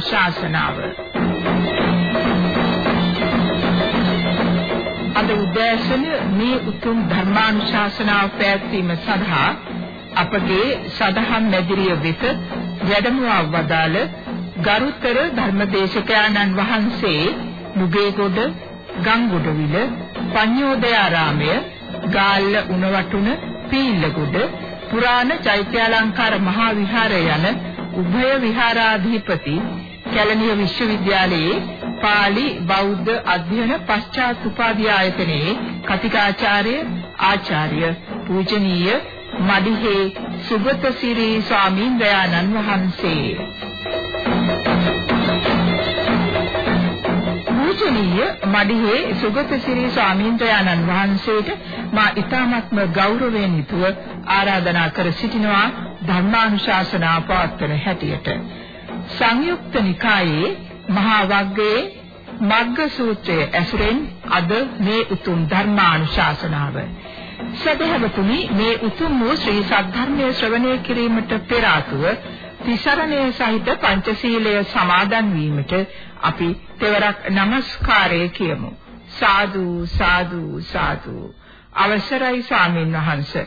ධර්මානුශාසනාව අද උදෑසන මේ උතුම් ධර්මානුශාසනාව පැවැත්වීම සඳහා අපගේ සදහම් මැදිරිය වෙත වැඩමවා වදාළ ගරුතර ධර්මදේශකයන්න් වහන්සේ මුගේගොඩ ගංගොඩවිල පඤ්ඤෝදයාරාමය ගාල්ල උණවටුන පීල්ලගොඩ පුරාණ චෛත්‍යාලංකාර මහා විහාරය යන උභය විහාරාධිපති කැලණිය විශ්වවිද්‍යාලයේ පාලි බෞද්ධ අධ්‍යයන පශ්චාත් උපාධි ආයතනයේ කතිකාචාර්ය ආචාර්ය පූජනීය මදිහේ සුගතසිරි ස්වාමීන් වහන්සේ. පූජනීය මඩිහේ සුගතසිරි ස්වාමීන් වහන්සේට මා ඊ타මත්ම ගෞරවයෙන් යුතුව ආරාධනා කර සිටිනවා ධර්මානුශාසනා පවත්වන හැටියට. සංයුක්ත නිකායේ මහා වග්ගයේ මග්ග සූත්‍රය ඇසුරෙන් අද මේ උතුම් ධර්මානුශාසනාව. සදහවතුනි මේ උතුම් වූ ශ්‍රී සද්ධර්මයේ ශ්‍රවණය කිරීමට පෙර ආතුව තිසරණය සහිත පංචශීලය සමාදන් වීමට අපි තෙවරක් নমස්කාරය කියමු. සාදු සාදු සාදු. අවසරයි ස්වාමීන් වහන්සේ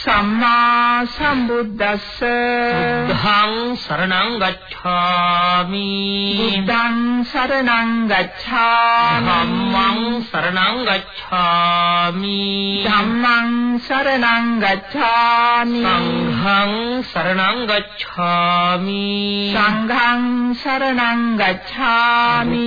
සම්මා සම්බුද්දස්ස. බුද්ධං සරණං ගච්ඡාමි. බුද්ධං සරණං ගච්ඡාමි. ධම්මං සරණං ගච්ඡාමි. ධම්මං සරණං ගච්ඡාමි. සංඝං සරණං ගච්ඡාමි. සංඝං සරණං ගච්ඡාමි.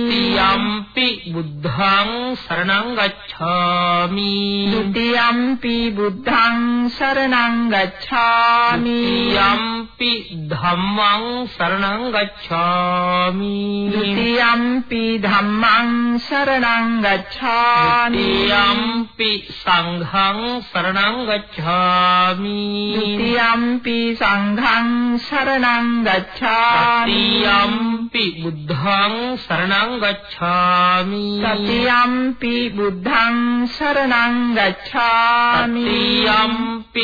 යම්පි බුද්ධං සරණං ගච්ඡාමි. ဒ ුතියම්පි බුද්ධං සරණං සරණං ගච්ඡාමි යම්පි ධම්මං සරණං ගච්ඡාමි ဒ ුතියම්පි ධම්මං සරණං ගච්ඡාමි යම්පි සංඝං සරණං ගච්ඡාමි ဒ ුතියම්පි සංඝං සරණං ගච්ඡාමි යම්පි බුද්ධං සරණං ගච්ඡාමි සතියම්පි බුද්ධං සරණං ගච්ඡාමි යම්පි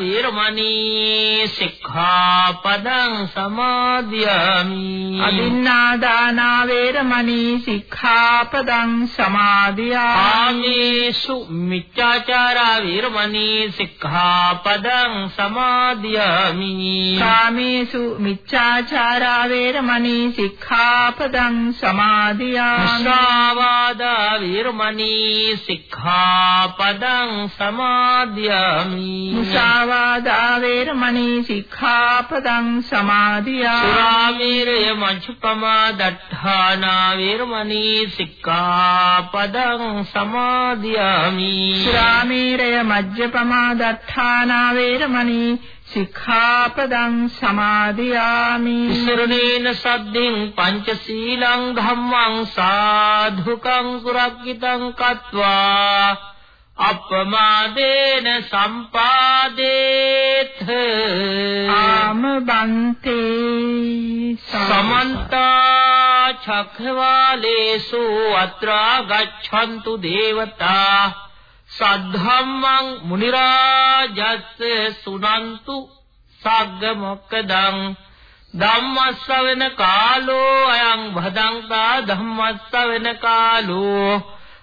විරමණී සික්ඛාපදං සමාදියාමි. අදින්නාදාන වේරමණී සික්ඛාපදං සමාදියාමි. ආමේසු මිච්ඡාචාරා විරමණී සික්ඛාපදං සමාදියාමි. කාමේසු මිච්ඡාචාරා වේරමණී සික්ඛාපදං සමාදියාමි. මුසාවාදා විරමණී සික්ඛාපදං සමාදියාමි මුසාවාදා වේරමණී සික්ඛාපදං සමාදියාමි සුරාමේරය මච්ඡපමා දට්ඨානා වේරමණී සික්ඛාපදං සමාදියාමි. සුරාමේරය මජ්ජපමා දත්තානා වේරමණී සික්ඛාපදං සමාදියාමි. ඉස්සරණේන සද්දෙන් පංචශීලං ධම්මං සාධුකං සුරක්කිතං කତ୍වා අපමාදේන සම්පාදේත ආම බන්තේ සමන්ත චක්ඛවාලේසු අත්‍රා ගච්ඡන්තු දේවතා සද්ධම්මං මුනි රාජස්ස සුනන්තු සග්ග මොක්කදං ධම්මස්සවෙන කාලෝ අයං භදංතා ධම්මස්සවෙන කාලෝ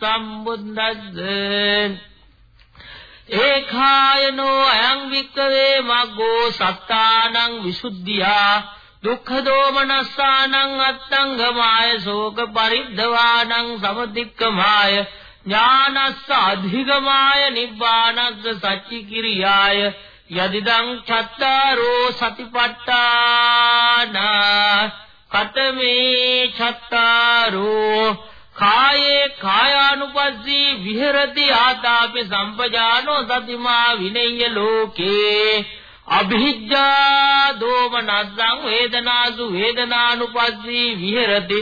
සම්බුද්දස්ස. ඒඛායනෝ අයං වික්කවේ මග්ගෝ සත්තානං විසුද්ධියා. දුක්ඛ දෝමනස්සානං අත්තංගමාය ශෝක පරිද්දවානං සමතික්කමාය. ඥානස්ස අධිගමාය නිබ්බානස්ස සච්චි කිරියාය යදිදං චත්තාරෝ සතිපට්ඨාන. කතමේ චත්තාරෝ කායේ කායානුපස්සී විහෙරති ආතාපි සම්පජානෝ සතිමා විනෙය්‍ය ලෝකේ අභිජ්ජා දෝමනස්සං වේදනාසු වේදනානුපස්සී විහෙරති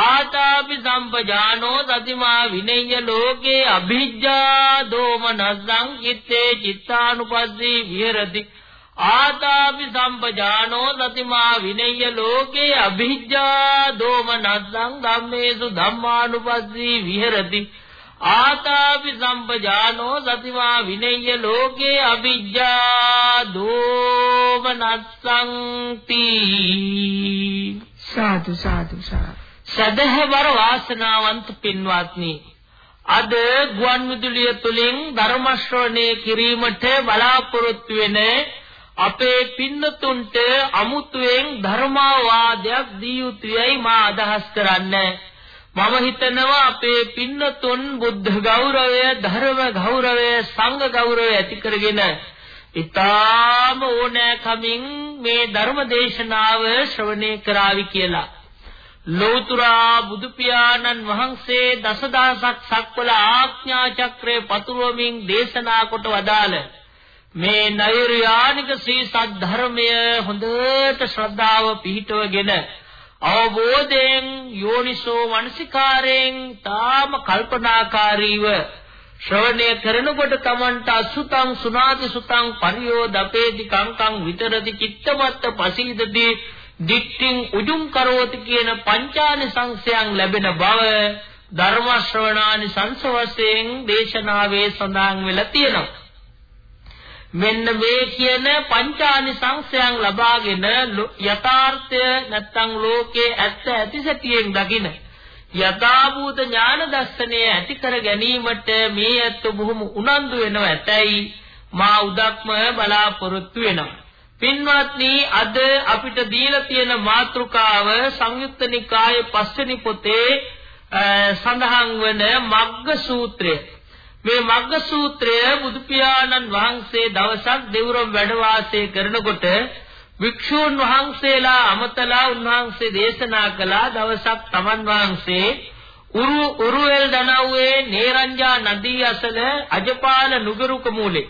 ආතාපි සම්පජානෝ සතිමා විනෙය්‍ය ලෝකේ අභිජ්ජා දෝමනස්සං චිත්තේ චිත්තානුපස්සී විහෙරති ආතාපි සම්පජානෝ සතිමා විනෙය්‍ය ලෝකේ අභිජ්ජා දෝමනස්සං ධම්මේසු ධම්මානුපස්සී විහෙරති. ආතාපි සම්පජානෝ සතිමා විනෙය්‍ය ලෝකේ අභිජ්ජා දෝමනස්සං තී. සාදු සාදු සාදු. සදහවර වාසනාවන්ත පින්වත්නි අද ගුවන් විදුලිය තුලින් ධර්ම ශ්‍රවණය කිරීමට බලාපොරොත්තු වෙන අපේ පින්නතුන්ට අමුතුවෙන් ධර්මාවාදයක් දී යුතුයයි මා අදහස් කරන්නේ. මම හිතනවා අපේ පින්නතුන් බුද්ධ ගෞරවය ධර්ම ගෞරවය සංඝ ගෞරවය ඇති කරගෙන ඊටාම ඕනෑකමින් මේ ධර්ම දේශනාව ශ්‍රවණය කරાવી කියලා. ලෝතුරා බුදු පියාණන් වහන්සේ දසදහසක් සක්වල ආඥා චක්‍රේ පතුරවමින් දේශනා කොට වදාළ මේ නෛර්යානික ශ්‍රී සද්ධර්මය හොඳට ශ්‍රද්ධාව පිහිටවගෙන අවබෝධයෙන් යෝනිසෝ මනසිකාරයෙන් තාම කල්පනාකාරීව ශ්‍රවණය කරනකොට තමන්ට අසුතං සුනාති සුතං පරියෝදපේති කංකං විතරති චිත්තමත්ත පසීදති දික්තින් උජුම් කරෝති කියන පංචානි සංසයන් ලැබෙන බව ධර්ම ශ්‍රවණානි සංස වශයෙන් දේශනාවේ සඳහන් වෙලා තියෙනවා. මෙන්න මේ කියන පංචානි සංසයන් ලබාගෙන යථාර්ථය නැත්තම් ලෝකේ ඇත්ත ඇති සැටියෙන් දකින යථාභූත ඥාන දර්ශනය ඇති කර ගැනීමට මේ ඇත්ත බොහොම උනන්දු වෙනව ඇතැයි මා උදක්ම බලාපොරොත්තු වෙනවා. පින්වත්නි අද අපිට දීලා තියෙන මාතෘකාව සංයුත්ත නිකායේ පස්වෙනි පොතේ සඳහන් වන මග්ග සූත්‍රය. මේ මග්ග සූත්‍රය බුදු පියාණන් වහන්සේ දවසක් දෙවුරම් වැඩ වාසය කරනකොට වික්ෂූන් වහන්සේලා අමතලා උන්වහන්සේ දේශනා කළා දවසක් තමන් වහන්සේ උරු උරුවෙල් දනව්වේ නේරංජා නදී අසල අජපාල නුගරුක මූලේ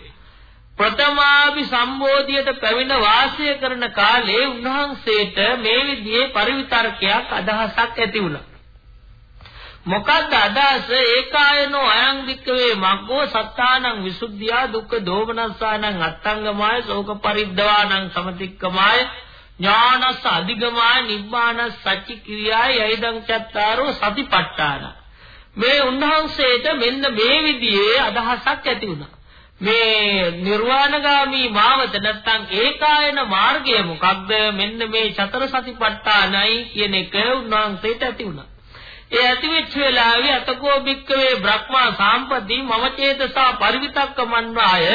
ප්‍රථමාභි සම්බෝධියට පැමිණ වාසය කරන කාලේ උන්වහන්සේට මේ විදිහේ පරිවිතර්කයක් අදහසක් ඇති වුණා. මොකද්ද අදහස? ඒකායනෝ අයං වික්කවේ මග්ගෝ සත්තානං විසුද්ධියා දුක්ඛ දෝමනස්සානං අත්තංගමාය ශෝක පරිද්දවානං සමතික්කමාය ඥානස්ස අධිගමාය නිබ්බානස් සච්චි කිරියාය යයිදං චත්තාරෝ සතිපට්ඨාන මේ උන්වහන්සේට මෙන්න මේ විදිහේ අදහසක් ඇති වුණා. මේ නිර්වාණගාමී මාවත නැත්තම් ඒකායන මාර්ගය මොකක්ද මෙන්න මේ චතර සතිපට්ඨානයි කියන එක උන්වහන්සේට ඇති වුණා. ඒ ඇති වෙච්ච වෙලාවේ අතකෝ බික්කවේ බ්‍රහ්මා සාම්පති මම චේතසා පරිවිතක්ක මන්වාය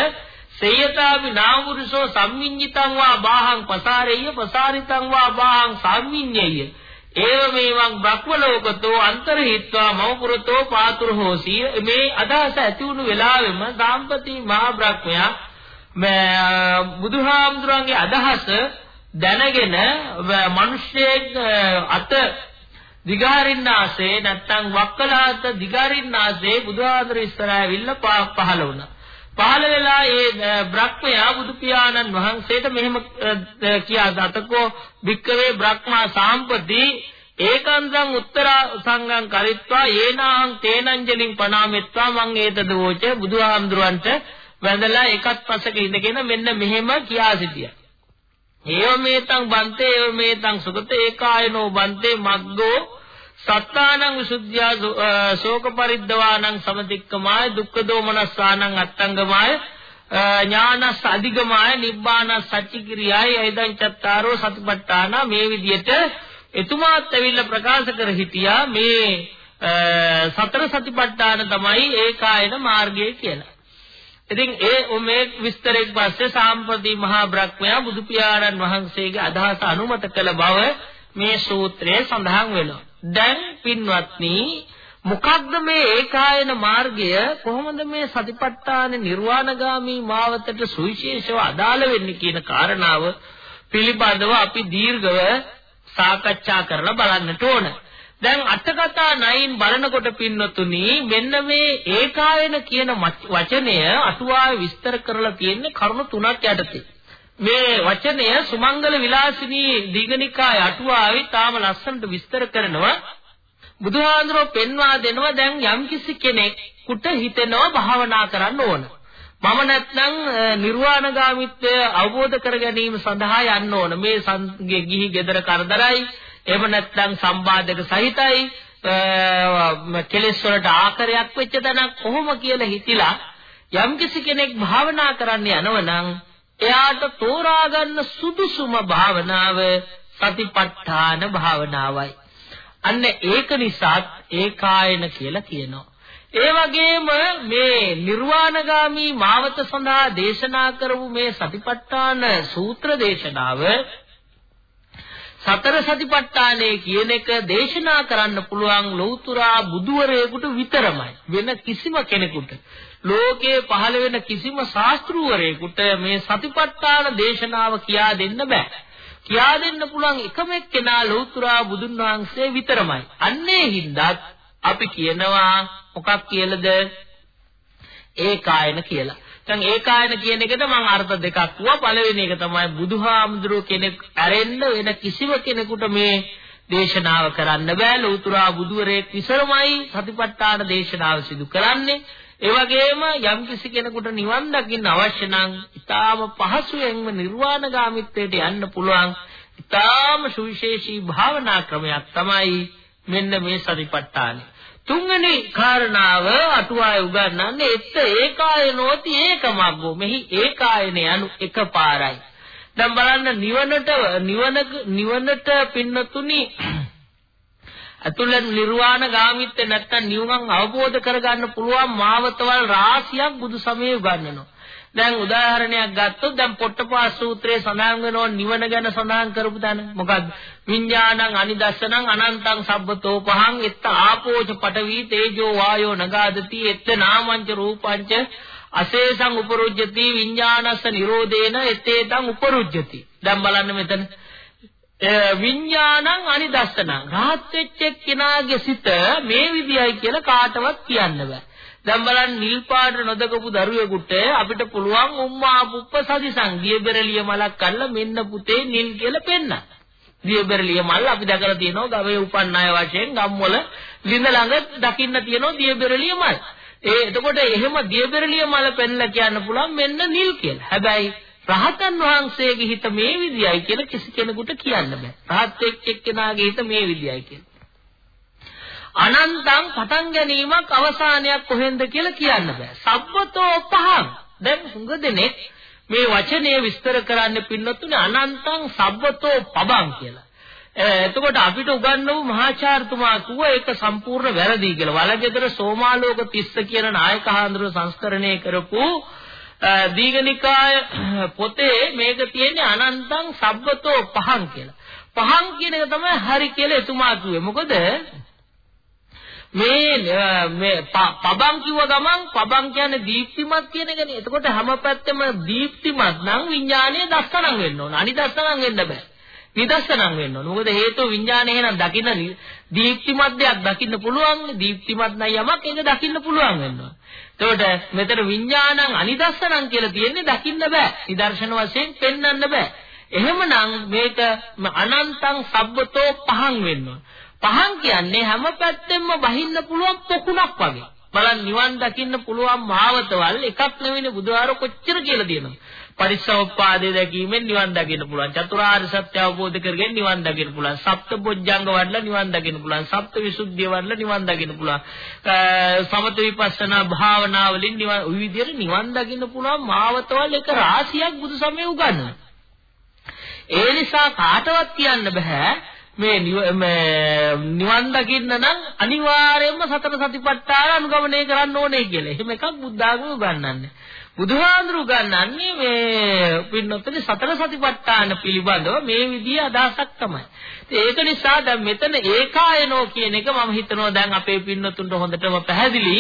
සේයතාවි නාමුරුසෝ සම්මිඤ්ඤිතං වා බාහං පසාරෙය්‍ය පසාරිතං වා බාහං සම්මිඤ්ඤෙය්‍ය. ඒව මේවං බ්‍රහ්ම ලෝකතෝ අන්තරහිත්වා මවපුරතෝ පාතුර හෝසි මේ අදහස ඇති වුණු වෙලාවෙම සාම්පති මහ බ්‍රහ්මයා බුදුහාමුදුරන්ගේ අදහස දැනගෙන මිනිස්සෙක් අත දිගාරින්නාසේ නැත්තම් වක්කලාත දිගාරින්නාසේ බුදුහාමුදුර ඉස්සරහා ඇවිල්ලා පහළ වුණා. පහළ වෙලා ඒ බ්‍රහ්මයා බුදු පියාණන් වහන්සේට මෙහෙම කියා දතකෝ භික්කවේ බ්‍රහ්මා සාම්පති ඒකන්දං උත්තර සංඝං කරිත්වා යේනාං තේනංජලින් පනාමෙත්වා මං ඒතද වෝච බුදුහාමුදුරන්ට වැඳලා එකත් පසක ඉඳගෙන මෙන්න මෙහෙම කියා සිටියා. ඒව මේතං බන්තේ ඒව මේතං සුගත ඒකායනෝ බන්තේ මග්ගෝ සත්තානං විසුද්ධියා ශෝක පරිද්දවානං සමතික්කමාය දුක්ඛ දෝමනස්සානං අත්තංගමාය ඥානස් අධිගමාය නිබ්බාන සච්චි කිරියයි එදං චත්තාරෝ සතිපට්ඨාන මේ විදිහට එතුමාත් ඇවිල්ලා ප්‍රකාශ කර හිටියා මේ සතර සතිපට්ඨාන තමයි ඒකායන මාර්ගය කියලා. ඉතින් ඒ මේ විස්තරෙක් පස්සේ සාම්ප්‍රති මහා බ්‍රහ්මයා බුදු පියාණන් වහන්සේගේ අදහස අනුමත කළ බව මේ සූත්‍රයේ සඳහන් වෙනවා. දැන් පින්වත්නි මොකක්ද මේ ඒකායන මාර්ගය කොහොමද මේ සතිපට්ඨාන නිර්වාණගාමී මාවතට සුවිශේෂව අදාළ වෙන්නේ කියන කාරණාව පිළිබඳව අපි දීර්ඝව සාකච්ඡා කරලා බලන්නට ඕන. දැන් අටකතා 9 බලනකොට පින්නතුනි මෙන්න මේ ඒකායන කියන වචනය අටුවාවේ විස්තර කරලා තියෙන්නේ කරුණු තුනක් යටතේ. මේ වචනය සුමංගල විලාසිනී දීඝනිකාය අටුවාවේ තාම ලස්සනට විස්තර කරනවා බුදුහාඳුරෝ පෙන්වා දෙනවා දැන් යම්කිසි කෙනෙකුට හිතෙනවා භාවනා කරන්න ඕන. මම නැත්නම් නිර්වාණගාමිත්වය අවබෝධ කර ගැනීම සඳහා යන්න ඕන. මේ සංගේ ගිහි ගෙදර කරදරයි එහෙම නැත්නම් සම්බාධක සහිතයි කෙලෙස් වලට ආකාරයක් වෙච්ච තැනක් කොහොම කියලා හිතිලා යම්කිසි කෙනෙක් භාවනා කරන්න යනවනම් එයාට තෝරා ගන්න සුදුසුම භාවනාව සතිපට්ඨාන භාවනාවයි. අන්න ඒක නිසා ඒකායන කියලා කියනවා. ඒ වගේම මේ නිර්වාණගාමී මාවත සඳහා දේශනා කරපු මේ සතිපට්ඨාන සූත්‍ර දේශනාව සතර සතිපට්ඨානය කියන එක දේශනා කරන්න පුළුවන් ලෞතුරා බුදුවරයෙකුට විතරමයි වෙන කිසිම කෙනෙකුට ලෝකේ පහළ වෙන කිසිම ශාස්ත්‍රූවරයෙකුට මේ සතිපට්ඨාන දේශනාව කියා දෙන්න බෑ කියා දෙන්න පුළුවන් එකම එක්කෙනා ලෞතුරා බුදුන් වහන්සේ විතරමයි අන්නේ හින්දා අපි කියනවා මොකක් කියලාද ඒකායන කියලා දැන් ඒකායන කියන එකට මම අර්ථ දෙකක් කිව්වා. පළවෙනි එක තමයි බුදුහාමුදුරුව කෙනෙක් ඇරෙන්න වෙන කිසිම කෙනෙකුට මේ දේශනාව කරන්න බෑ. ලෞතුරා බුදුවරයෙක් විසරමයි සතිපට්ඨාන දේශනාව සිදු කරන්නේ. ඒ වගේම යම් කිසි කෙනෙකුට නිවන් දකින්න අවශ්‍ය නම් ඊටාම පහසුවෙන්ම නිර්වාණගාමිත්වයට යන්න පුළුවන්. ඊටාම සුවිශේෂී භාවනා ක්‍රමයක් තමයි මෙන්න මේ සතිපට්ඨානය. තුන්වෙනි කාරණාව අටුවාය උගන්වන්නේ එත් ඒකායනෝති ඒකමග්ගෝ මෙහි ඒකායන යනු එකපාරයි දැන් බලන්න නිවනට නිවන නිවනට පින්නතුනි අතුලෙන් නිර්වාණ ගාමිත්‍ය නැත්තම් නිවන අවබෝධ කරගන්න පුළුවන් මාවතවල් රාශියක් බුදු සමයේ උගන්වනවා. දැන් උදාහරණයක් ගත්තොත් දැන් පොට්ටපාස සූත්‍රයේ සඳහන් වෙනවා නිවන ගැන සඳහන් කරපු තැන. මොකද්ද විඥානං අනිදස්සනං අනන්තං සබ්බතෝ පහං එත්ත ආපෝච පඨවි තේජෝ වායෝ නගාදති එත්ත නාමංච රූපංච අශේෂං උපරුජ්ජති විඥානස්ස නිරෝධේන එත්තේතං උපරුජ්ජති. දැන් බලන්න මෙතන විඥානං අනිදස්සනං රහත් වෙච්ච කෙනාගේ සිත මේ විදියයි කියලා කාටවත් කියන්න බෑ දැන් බලන්න නිල් පාට නොදකපු දරුවෙකුට අපිට පුළුවන් උම්මා පුප්ප සදිසං දියබෙරළිය මලක් අල්ල මෙන්න පුතේ නිල් කියලා පෙන්නන්න. දියබෙරළිය මල් අපි දැකලා තියෙනවා ගවේ උපන් අය වශයෙන් ගම්වල ලිඳ ළඟ දකින්න තියෙනවා දියබෙරළිය මල්. ඒ එතකොට එහෙම දියබෙරළිය මල පෙන්නලා කියන්න පුළුවන් මෙන්න නිල් කියලා. හැබැයි රහතන් වහන්සේගේ හිත මේ විදියයි කියලා කිසි කෙනෙකුට කියන්න බෑ. රහත් එක්කෙනාගේ හිත මේ විදියයි කියලා. අනන්තං පටන් ගැනීමක් අවසානයක් කොහෙන්ද කියලා කියන්න බෑ. සබ්බතෝ පහං. දැන් හුඟ දෙනෙක් මේ වචනේ විස්තර කරන්න පින්නතුනේ අනන්තං සබ්බතෝ පබං කියලා. එතකොට අපිට උගන්වපු මහාචාර්යතුමා කිව්ව ඒක සම්පූර්ණ වැරදි කියලා. වලගෙදර සෝමාලෝක තිස්ස කියන නායක හාමුදුරුවෝ සංස්කරණය කරපු දීඝනිකාය පොතේ මේක තියෙන්නේ අනන්තං සබ්බතෝ පහං කියලා. පහං කියන එක තමයි හරි කියලා එතුමා කිව්වේ. මොකද මේ මේ පබං කිව්ව ගමන් පබං කියන්නේ දීප්තිමත් කියන එකනේ. එතකොට හැම පැත්තෙම දීප්තිමත් නම් විඥානය දස්සනම් වෙන්න ඕන. අනිදස්සනම් වෙන්න බෑ. නිදස්සනම් වෙන්න ඕන. මොකද හේතුව විඥානය එහෙනම් දකින්න දීප්තිමත් දෙයක් දකින්න පුළුවන්. දීප්තිමත් නම් යමක් ඒක දකින්න පුළුවන් වෙනවා. එතකොට මෙතන විඥානං අනිදස්සනම් කියලා තියෙන්නේ දකින්න බෑ. නිදර්ශන වශයෙන් පෙන්වන්න බෑ. එහෙමනම් මේක අනන්තං සබ්බතෝ පහන් වෙන්න ඕන. පහන් කියන්නේ හැම පැත්තෙම බහින්න පුළුවන් පොකුණක් වගේ. බලන්න නිවන් දකින්න පුළුවන් මාවතවල් එකක් නෙවෙයි බුදුහාර කොච්චර කියලා දෙනවා. පරිසෝපාදේ දැකීමෙන් නිවන් දකින්න පුළුවන්. චතුරාර්ය සත්‍ය අවබෝධ කරගෙන නිවන් දකින්න පුළුවන්. සප්තබොජ්ජංග වඩලා නිවන් දකින්න පුළුවන්. සප්ත විසුද්ධිය වඩලා නිවන් දකින්න පුළුවන්. සමත විපස්සනා භාවනා වලින් නිවන් ওই විදිහට නිවන් දකින්න පුළුවන් මාවතවල එක රාශියක් බුදු සමය උගන්වනවා. ඒ නිසා කාටවත් කියන්න බෑ මේ නිවන් දකින්න නම් අනිවාර්යයෙන්ම සතර සතිපට්ඨාන අනුගමනය කරන්න ඕනේ කියලා. එහෙම එකක් බුද්ධ ආගම උගන්වන්නේ. බුදුහාඳුරු ගන්නන්නේ මේ පින්නොත්තේ සතර සතිපට්ඨාන පිළිබඳව මේ විදිහේ අදහසක් තමයි. ඒක නිසා දැන් මෙතන ඒකායනෝ කියන එක මම හිතනවා දැන් අපේ පින්නොතුන්ට හොඳටම පැහැදිලි.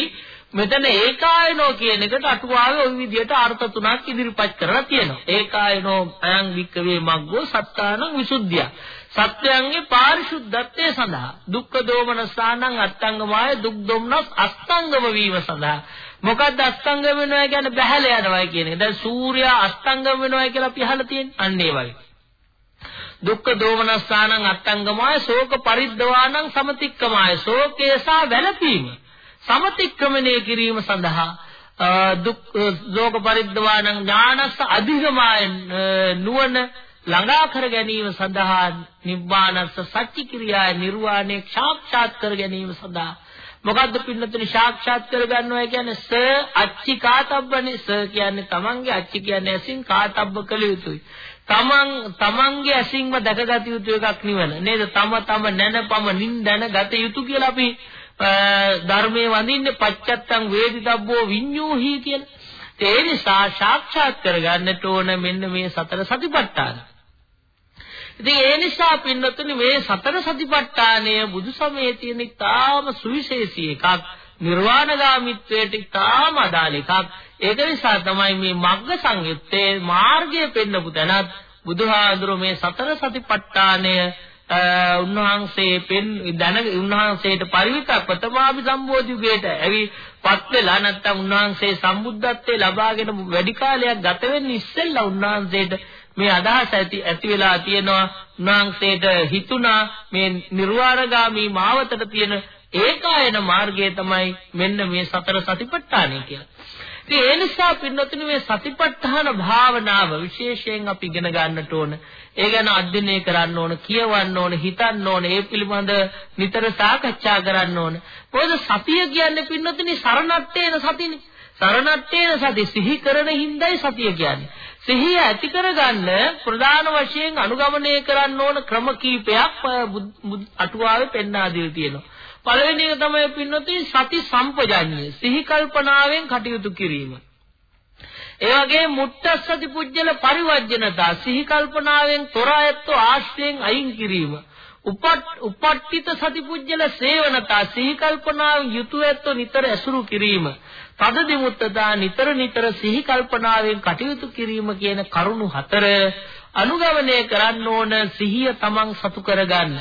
මෙතන ඒකායනෝ කියන එකට අටුවාවේ ওই විදිහට අර්ථ තුනක් ඉදිරිපත් කරලා තියෙනවා. ඒකායනෝ අයං වික්කවේ මග්ගෝ සත්තානං විසුද්ධිය. සත්‍යයන්ගේ පාරිශුද්ධත්වය සඳහා දුක්ඛ දෝමනසානං අත්තංගමාය දුක් දොම්නස් අස්තංගම වීම සඳහා මොකද්ද අස්තංගම වෙනවා කියන්නේ බහැල යනවා කියන එක. දැන් සූර්යා අස්තංගම වෙනවා කියලා අපි අහලා තියෙන්නේ. අන්න ඒ වගේ. දුක්ඛ දෝමනස්සානං අත්තංගමාය ශෝක පරිද්දවානං සමතික්කමාය ශෝකේසා වැළපීම සමතික්‍රමණය කිරීම සඳහා දුක් ශෝක පරිද්දවානං ඥානස්ස අධිගමාය නුවණ ළඟා කර ගැනීම සඳහා නිබ්බානස්ස සත්‍ය ක්‍රියාය නිර්වාණය සාක්ෂාත් කර ගැනීම සඳහා මොකද්ද පින්නතුනි සාක්ෂාත් කරගන්නවා කියන්නේ ස අච්චි කාතබ්බනේ ස කියන්නේ තමන්ගේ අච්චි කියන්නේ ඇසින් කාතබ්බ කළ යුතුයි. තමන් තමන්ගේ ඇසින්ම දැකගත යුතු එකක් නිවන. නේද? තම තම නැනපම නින්දන ගත යුතු කියලා අපි ධර්මයේ වඳින්නේ පච්චත්තං වේදිතබ්බෝ විඤ්ඤූහි කියලා. ඒ නිසා සාක්ෂාත් කරගන්නට ඕන මෙන්න මේ සතර සතිපට්ඨාන. ඉතින් ඒ නිසා පින්නතුනි මේ සතර සතිපට්ඨානය බුදු සමයේ තියෙන ඉතාම සුවිශේෂී එකක්. නිර්වාණගාමිත්වයට ඉතාම අදාළ එකක්. ඒක නිසා තමයි මේ මග්ග සංයුත්තේ මාර්ගය පෙන්නපු තැනත් බුදුහාඳුර මේ සතර සතිපට්ඨානය උන්වහන්සේ පෙන් දැන උන්වහන්සේට පරිවිත ප්‍රථමාභි සම්බෝධියුගයට ඇවි පත් වෙලා නැත්තම් උන්වහන්සේ සම්බුද්ධත්වයේ ලබාගෙන වැඩි කාලයක් ගත වෙන්න ඉස්සෙල්ලා උන්වහන්සේට මේ අදහස ඇති ඇති වෙලා තියෙනවා උන්වහන්සේට හිතුණා මේ නිර්වාණගාමී මාවතට තියෙන ඒකායන මාර්ගය තමයි මෙන්න මේ සතර සතිපට්ඨානය කියලා. ඉතින් ඒ නිසා පින්නතුනි මේ සතිපට්ඨාන භාවනාව විශේෂයෙන් අපි ඉගෙන ගන්නට ඕන. ඒ ගැන අධ්‍යයනය කරන්න ඕන, කියවන්න ඕන, හිතන්න ඕන, ඒ පිළිබඳ නිතර සාකච්ඡා කරන්න ඕන. මොකද සතිය කියන්නේ පින්නතුනි සරණට්ටේන සතිනේ. සරණට්ටේන සති සිහි කරන හිඳයි සතිය කියන්නේ. සිහිය ඇති කරගන්න ප්‍රධාන වශයෙන් අනුගමනය කරන්න ඕන ක්‍රම කීපයක් අටුවාවේ පෙන්වා දීලා තියෙනවා. පළවෙනි එක තමයි පින්නතුනි සති සම්පජඤ්ඤය. සිහි කල්පනාවෙන් කටයුතු කිරීම. ඒ වගේ මුත්තස්සති පුජ්‍යල පරිවර්ජනතා සිහි කල්පනාවෙන් තොර ඇත්තෝ ආශ්‍රයෙන් අයින් කිරීම. උපට්ඨිත සතිපුජ්‍යල සේවනතා සිහි කල්පනාවෙන් යුතුය ඇත්තෝ නිතර ඇසුරු කිරීම. තද දිමුත්තදා නිතර නිතර සිහි කල්පනාවෙන් කටයුතු කිරීම කියන කරුණු හතර අනුගමනය කරන්න ඕන සිහිය තමන් සතු කරගන්න.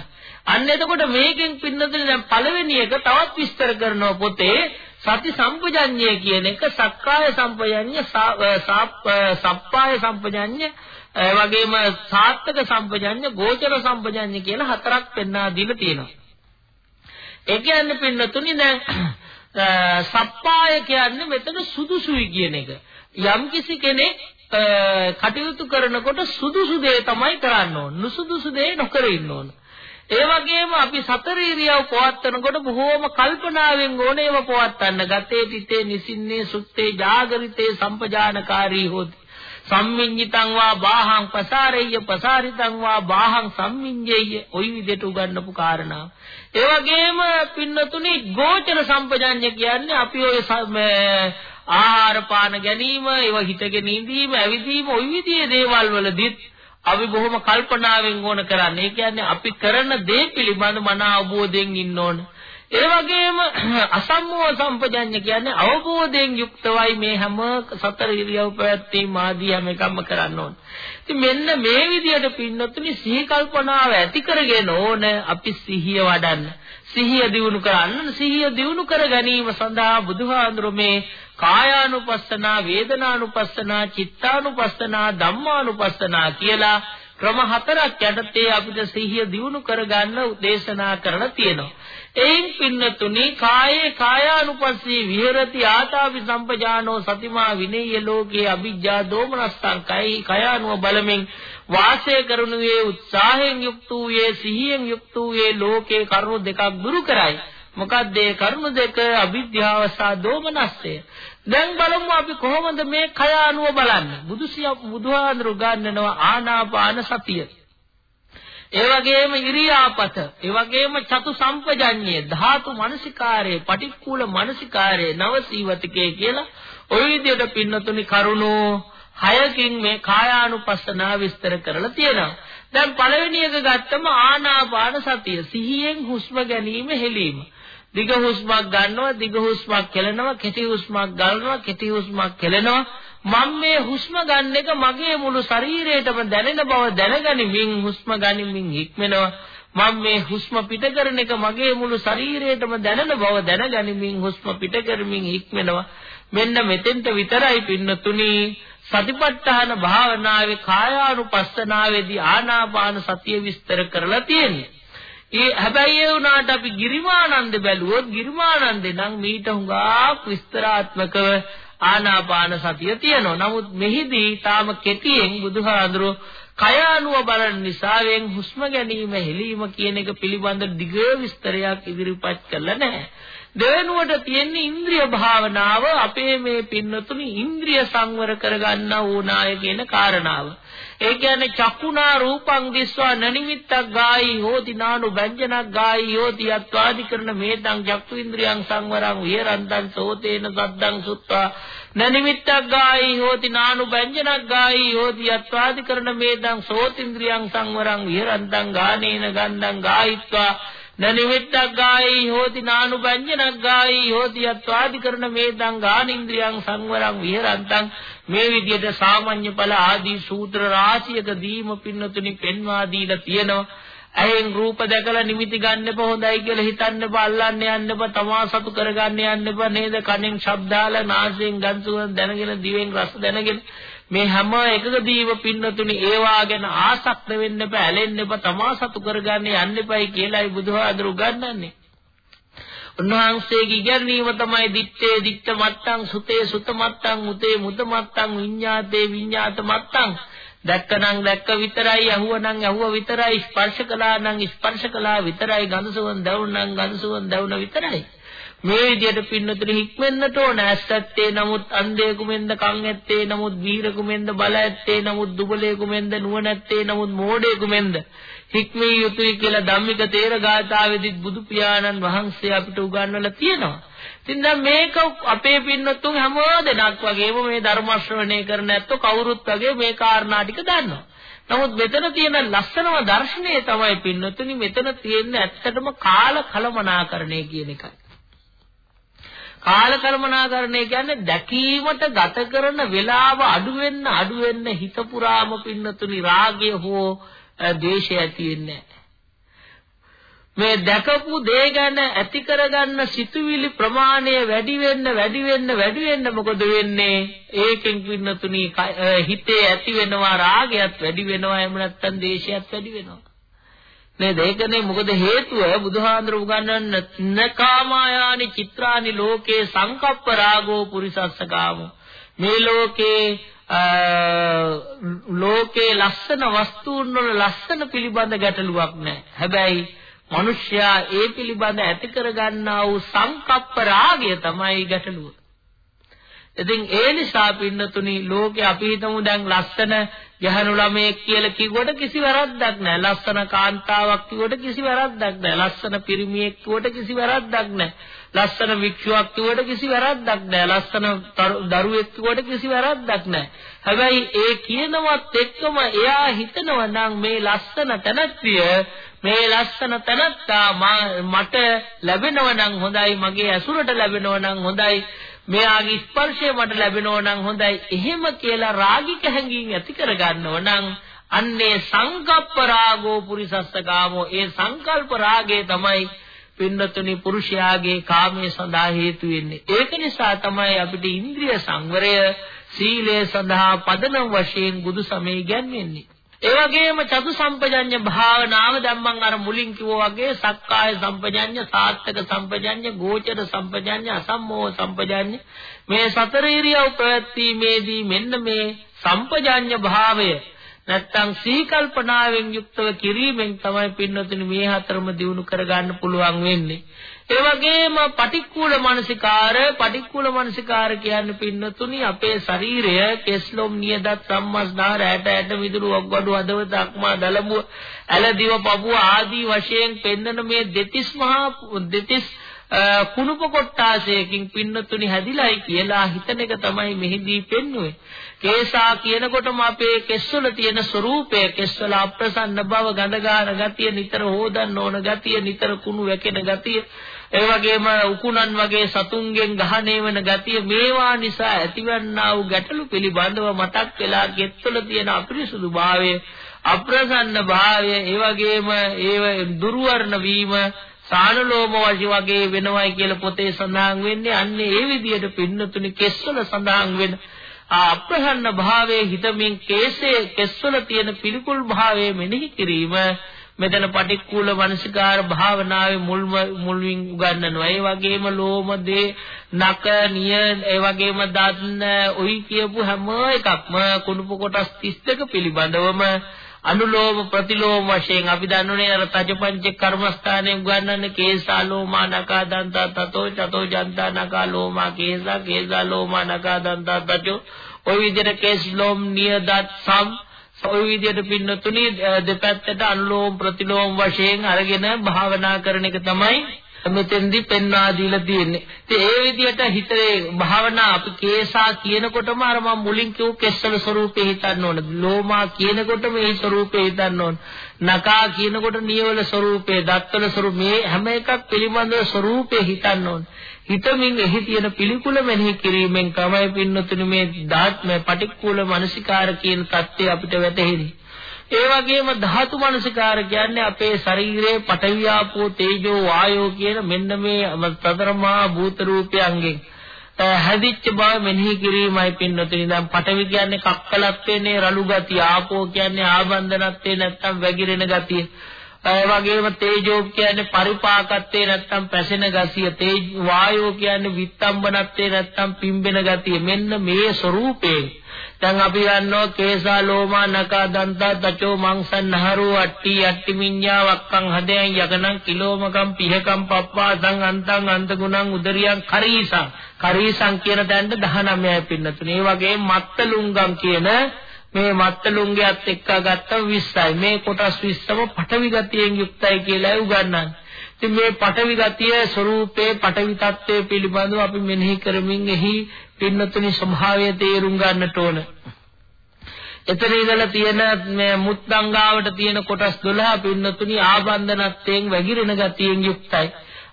අන්න එතකොට මේකෙන් පින්නතුනේ දැන් පළවෙනි එක තවත් විස්තර කරනවා පොතේ සති සම්පජඤ්ඤය කියන එක සක්කාය සම්පජඤ්ඤ සප්පාය සම්පජඤ්ඤ වගේම සාත්තක සම්පජඤ්ඤ ගෝචර සම්පජඤ්ඤ කියලා හතරක් පෙන්වා දීලා තියෙනවා. ඒ කියන්නේ පින්නතුනි දැන් සප්පාය කියන්නේ මෙතන සුදුසුයි කියන එක. යම්කිසි කෙනෙක් කටයුතු කරනකොට සුදුසු දේ තමයි කරන්න ඕන. නුසුදුසු දේ නොකර ඉන්න ඕන. ඒ වගේම අපි සතර ඉරියව් පවත්වනකොට බොහෝම කල්පනාවෙන් ඕනේව පවත්වන්න. ගතේ තිතේ නිසින්නේ සුත්තේ ජාගරිතේ සම්පජානකාරී හොති. සම්මිඤ්ඤිතං වා බාහං පසාරෙය්‍ය පසාරිතං වා බාහං සම්මිඤ්ඤෙය්‍ය ওই විදිහට උගන්වපු කාරණා. ඒ වගේම පින්නතුනි ගෝචර සම්පජඤ්ඤ කියන්නේ අපි ඔය ආහාර පාන ගැනීම, ඒව හිතගෙන ඉඳීම, ඇවිදීම ওই විදිහේ දේවල් වලදීත් අපි බොහොම කල්පනාවෙන් ඕන කරන්නේ. ඒ කියන්නේ අපි කරන දේ පිළිබඳ මන අවබෝධයෙන් ඉන්න ඕන. ඒ වගේම අසම්මෝහ සම්පජඤ්ඤ කියන්නේ අවබෝධයෙන් යුක්තවයි මේ හැම සතර ඉරියව් පැවැත්වීම ආදී හැම එකක්ම කරන්න ඕන. ඉතින් මෙන්න මේ විදිහට පින්නතුනි සිහි කල්පනාව ඇති කරගෙන ඕන අපි සිහිය වඩන්න. සිහිය දියුණු කරන්න සිහිය දියුණු කර ගැනීම සඳහා බුදුහාඳුර මේ කායානුපස්සනා වේදනානුපස්සනා චිත්තානුපස්සනා ධම්මානුපස්සනා කියලා ක්‍රම හතරක් යටතේ අපිට සිහිය දියුණු කරගන්න දේශනා කරලා තියෙනවා. එයින් පින්නතුනි කායේ කායානුපස්සී විහෙරති ආතාපි සම්පජානෝ සතිමා විනේය ලෝකේ අවිජ්ජා දෝමනස්සං කයි කයානුව බලමින් වාසය කරනුයේ උත්සාහයෙන් යුක්ත වූයේ සිහියෙන් යුක්ත වූයේ ලෝකේ කරුණු දෙකක් දුරු කරයි. මොකක්ද ඒ කරුණු දෙක අවිද්‍යාව සහ දෝමනස්සය. දැන් බලමු අපි කොහොමද මේ කය අනුව බලන්නේ. බුදුසිය බුදුහාඳුරු ගන්නනවා ආනාපාන සතිය. ඒ වගේම ඉරියාපත, ඒ වගේම චතු සම්පජඤ්ඤේ, ධාතු මනසිකාරයේ, පටික්කුල මනසිකාරයේ, නවසීවතිකේ කියලා ওই විදිහට පින්නතුනි කරුණෝ හයකින් මේ කායානුපස්සනාව විස්තර කරලා තියෙනවා. දැන් පළවෙනි එක ගත්තම ආනාපාන සතිය. සිහියෙන් හුස්ම ගැනීම හෙලීම. දිග හුස්මක් ගන්නවා දිග හුස්මක් කෙලනවා කෙටි හුස්මක් ගන්නවා කෙටි හුස්මක් කෙලනවා. මම මේ හුස්ම ගන්න එක මගේ මුළු ශරීරයටම දැනෙන බව දැනගනිමින් හුස්ම ගනිමින් හික්මෙනවා මම මේ හුස්ම පිට කරන එක මගේ මුළු ශරීරයටම දැනෙන බව දැනගනිමින් හුස්ම පිට කරමින් හික්මෙනවා මෙන්න මෙතෙන්ට විතරයි පින්නතුනි සතිපට්ඨාන භාවනාවේ කායානුපස්සනාවේදී ආනාපාන සතිය විස්තර කරලා තියෙන්නේ. ඒ හැබැයි ඒ වුණාට අපි ගිරිමානන්ද බැලුවොත් ගිරිමානන්දේ නම් මීට හුඟක් විස්තරාත්මකව ආනාපාන සතිය තියෙනවා. නමුත් මෙහිදී තාම කෙටියෙන් බුදුහාඳුරෝ කය අනුව බලන නිසාවෙන් හුස්ම ගැනීම හෙලීම කියන එක පිළිබඳ දිග විස්තරයක් ඉදිරිපත් කළා නැහැ. දෙවෙනුවට තියෙන්නේ ඉන්ද්‍රිය භාවනාව අපේ මේ පින්නතුනි ඉන්ද්‍රිය සංවර කරගන්න ඕනාය කියන කාරණාව. ඒ කියන්නේ චක්කුණා රූපං දිස්වා නනිමිත්තක් ගායි හෝති නානු බැංජනක් ගායි හෝති යත්වාදි කරන මේතං චක්කු ඉන්ද්‍රියං සංවරං විහෙරන්තං සෝතේන සද්දං සුත්වා නනිමිත්තක් ගායි හෝති නානු බැංජනක් ගායි හෝති යත්වාදි කරන මේතං සෝතින්ද්‍රියං සංවරං විහෙරන්තං ගානේන ගන්ධං ගායිත්වා නනිමිත්තක් ගායි හෝති නානු බැංජනක් ගායි හෝති යත්වාදි කරන මේතං ගානින්ද්‍රියං සංවරං විහෙරන්තං. මේ විදිහට සාමාන්‍ය ඵල ආදී සූත්‍ර රාශියක දීම පින්නතුනි පෙන්වා දීලා තියෙනවා. ඇහෙන් රූප දැකලා නිමිති ගන්න එපා හොඳයි කියලා හිතන්න එපා අල්ලන්න යන්න එපා තමා සතු කරගන්න යන්න එපා. නේද? කනෙන් ශබ්දාලා නාසයෙන් ගන්සුවන් දැනගෙන දිවෙන් රස දැනගෙන මේ හැම එකකදීම පින්නතුනි ඒවා ගැන ආසක්ත වෙන්න එපා ඇලෙන්න එපා තමා සතු කරගන්න යන්න එපයි කියලායි බුදුහාඳුරු ගන්නන්නේ උන්වහන්සේගේ ඉගැන්වීම තමයි දිත්තේ දිත්ත මත්තං සුතේ සුත මත්තං මුතේ මුත මත්තං විඤ්ඤාතේ විඤ්ඤාත මත්තං දැක්කනම් දැක්ක විතරයි අහුවනම් අහුව විතරයි ස්පර්ශ කළා නම් ස්පර්ශ කළා විතරයි ගඳසුවන් දැවුනම් ගඳසුවන් දැවුන විතරයි. මේ විදිහට පින්නතුනි හික්මෙන්නට ඕන ඇස්සත්තේ නමුත් අන්ධයෙකුමෙන්ද කන් ඇත්තේ නමුත් බීරකුමෙන්ද බල ඇත්තේ නමුත් දුබලයෙකුමෙන්ද නුවණැත්තේ නමුත් මෝඩයෙකුමෙන්ද හික්මිය යුතුයි කියලා ධම්මික තේර ගාථාවේදීත් බුදු පියාණන් වහන්සේ අපිට උගන්වලා තියෙනවා. ඉතින් දැන් මේක අපේ පින්නතුන් හැම දෙනාක් වගේම මේ ධර්ම ශ්‍රවණය කරන ඇත්තෝ කවුරුත් වගේ මේ කාරණා ටික දන්නවා. නමුත් මෙතන තියෙන ලස්සනම දර්ශනය තමයි පින්නතුනි මෙතන තියෙන ඇත්තටම කාල කලමනාකරණය කියන එකයි. කාල කර්මනාකරණය කියන්නේ දැකීමට ගත කරන වේලාව අඩු වෙන්න අඩු වෙන්න හිත පුරාම පින්නතුනි රාගය හෝ ද්වේෂය ඇති වෙන්නේ මේ දැකපු දේ ගැන ඇති කරගන්න සිතුවිලි ප්‍රමාණය වැඩි වෙන්න වැඩි වෙන්න වැඩි වෙන්න මොකද වෙන්නේ? ඒකෙන් පින්නතුනි හිතේ ඇති වෙනවා රාගයත් වැඩි වෙනවා එහෙම නැත්නම් ද්වේෂයත් වැඩි වෙනවා. නේද ඒකනේ මොකද හේතුව බුදුහාඳුර උගන්වන්න නකාමායානි චිත්‍රානි ලෝකේ සංකප්ප රාගෝ පුරිසස්සකාමෝ මේ ලෝකේ ලෝකේ ලස්සන වස්තුන් වල ලස්සන පිළිබඳ ගැටලුවක් නැහැ. හැබැයි මිනිස්සයා ඒ පිළිබඳ ඇති කරගන්නා වූ සංකප්ප රාගය තමයි ගැටලුව. ඉතින් ඒ නිසා පින්නතුනි ලෝකේ අපි හිතමු දැන් ලස්සන යහනු ළමයෙක් කියලා කිව්වට කිසි වැරද්දක් නැහැ. ලස්සන කාන්තාවක් කිව්වට කිසි වැරද්දක් නැහැ. ලස්සන පිරිමියෙක් කිව්වට කිසි වැරද්දක් නැහැ. ලස්සන වික්ෂුවක් කිව්වට කිසි වැරද්දක් නැහැ. ලස්සන දරුවෙක් කිව්වට කිසි වැරද්දක් නැහැ. හැබැයි ඒ කියනවත් එක්කම එයා හිතනවා නම් මේ ලස්සන තනත්තිය මේ ලස්සන තනත්තා මට ලැබෙනව නම් හොඳයි මගේ ඇසුරට ලැබෙනව නම් හොඳයි මෙයාගේ ස්පර්ශය මට ලැබෙනව නම් හොඳයි. එහෙම කියලා රාගික හැඟීම් ඇති කරගන්නව නම් අන්නේ සංකප්ප රාගෝ පුරිසස්සකාමෝ ඒ සංකල්ප රාගය තමයි පින්නතුනි පුරුෂයාගේ කාමයේ සඳහා හේතු වෙන්නේ. ඒක නිසා තමයි අපිට ඉන්ද්‍රිය සංවරය සීලය සඳහා පදනම් වශයෙන් බුදු සමය ඉගන්වන්නේ. ඒ වගේම චතු සම්පජඤ්ඤ භාවනාව දැන් මම අර මුලින් කිව්වා වගේ සක්කාය සම්පජඤ්ඤ, සාත්තක සම්පජඤ්ඤ, ගෝචර සම්පජඤ්ඤ, අසම්මෝහ සම්පජඤ්ඤ මේ සතර ඉරියව් ප්‍රවැත්ීමේදී මෙන්න මේ සම්පජඤ්ඤ භාවය නැත්තම් සීකල්පනාවෙන් යුක්තව කිරීමෙන් තමයි පින්නතුනි මේ හතරම දිනු කරගන්න පුළුවන් වෙන්නේ. ඒ වගේම පටික්කුල මනසිකාර පටික්කුල මනසිකාර කියන්නේ පින්නතුනි අපේ ශරීරය කෙස්ලොම් නියදත් සම්මස්නාර ඇට ඇට විදුරු ඔග්ගඩු හදවත අක්මා දලමුව ඇලදිව පපුව ආදී වශයෙන් පෙන්වන මේ දෙතිස් මහා දෙතිස් කුණුප කොට්ටාසයකින් පින්නතුනි හැදිලායි කියලා හිතන එක තමයි මෙහිදී පෙන්වුවේ. කේසා කියනකොටම අපේ කෙස්වල තියෙන ස්වરૂපය කෙස්වල අප්‍රසන්න බව ගඳ ගන්න ගතිය නිතර හොදන්න ඕන ගතිය නිතර කුණු වැකෙන ගතිය ඒ වගේම උකුණන් වගේ සතුන්ගෙන් ගහණය වෙන ගතිය මේවා නිසා ඇතිවන්නා වූ ගැටලු පිළිබඳව මතක් වෙලා ගෙත්වල තියෙන අපිරිසුදු භාවය අප්‍රසන්න භාවය ඒ වගේම ඒ දුර්වර්ණ වීම සානලෝම වශයෙන් වගේ වෙනවයි කියලා පොතේ සඳහන් වෙන්නේ. අන්නේ ඒ විදිහට පින්නතුනි කෙස්වල සඳහන් වෙන අප්‍රසන්න භාවයේ හිතමින් කේසේ කෙස්වල තියෙන පිළිකුල් භාවයේ මෙනෙහි කිරීම මෙතන පටික්කුල මනසිකාර භාවනාවේ මුල් මුල්වින් උගන්වනවා. ඒ වගේම ලෝම දේ නක නිය ඒ වගේම දන්න ඔයි කියපු හැම එකක්ම කුණුප කොටස් 32 පිළිබඳවම අනුලෝම ප්‍රතිලෝම වශයෙන් අපි දන්නුනේ අර තජපංච කර්මස්ථානයේ උගන්වන්නේ කේසා ලෝමා නකා දන්තා තතෝ චතෝ ජන්තා නකා ලෝමා කේසා කේසා ලෝමා නකා දන්තා තචෝ ඔය විදිහට කේස් ලෝම නියදත් සම් ඔය විදිහට පින්නතුනි දෙපැත්තට අනුලෝම ප්‍රතිලෝම වශයෙන් අරගෙන භාවනා කරන එක තමයි මෙතෙන්දි පෙන්වා දීලා තියෙන්නේ. ඉතින් ඒ විදිහට හිතේ භාවනා අපි කේසා කියනකොටම අර මම මුලින් කිව්ව කෙස්සල ස්වરૂපේ හිතන්න ඕන. ලෝමා කියනකොට මේ ස්වરૂපේ හිතන්න ඕන. නකා කියනකොට නියවල ස්වરૂපේ, දත්වල ස්වરૂපේ හැම එකක් පිළිබඳ ස්වરૂපේ හිතන්න ඕන. හිතමින් එහි තියෙන පිළිකුල මෙනෙහි කිරීමෙන් තමයි පින්නතුනි මේ ධාත්ම පටික්කුල මනසිකාර කියන தත්ත්වය අපිට වැටහෙන්නේ. ඒ වගේම ධාතු මනසිකාර කියන්නේ අපේ ශරීරයේ පඨවි ආපෝ තේජෝ වායෝ කියන මෙන්න මේ සතරමා භූත රූපයන්ගෙන් හැදිච්ච බව මෙනෙහි කිරීමයි පින්නතුනි. දැන් පඨවි කියන්නේ කක්කලක් වෙන්නේ රළු ගතිය. ආපෝ කියන්නේ ආබන්ධනත් වේ නැත්තම් වැగిරෙන ගතිය. ඒ වගේම තේජෝ කියන්නේ පරිපාකත්වේ නැත්තම් පැසෙන ගතිය තේජ වායෝ කියන්නේ විත්තම්බනත්වේ නැත්තම් පිම්බෙන ගතිය. මෙන්න මේ ස්වરૂපයෙන් දැන් අපි යන්නෝ කේසා ලෝමා නකා දන්තා තචෝ මංසන් නහරු අට්ටි අට්ටි මිඤ්ඤා වක්කං හදයන් යකනං කිලෝමකම් පිහකම් පප්පාසං අන්තං අන්තගුණං උදරියං කරීසං. කරීසං කියන තැනට 19යි පින්නතුනේ. ඒ වගේ මත්තලුංගම් කියන මේ මත්තලුන්ගේත් එක්ක ගත්තම 20යි. මේ කොටස් 20ම පටවි ගතියෙන් යුක්තයි කියලායි උගන්වන්නේ. ඉතින් මේ පටවි ගතිය ස්වરૂපේ පටවි தත්ත්වය පිළිබඳව අපි මෙනෙහි කරමින් එහි පින්නතුනි ස්වභාවය තේරුම් ගන්නට ඕන. එතන ඉඳලා තියෙන මේ මුත්තංගාවට තියෙන කොටස් 12 පින්නතුනි ආබන්ධනත්වයෙන් වැగిරෙන ගතියෙන් යුක්තයි.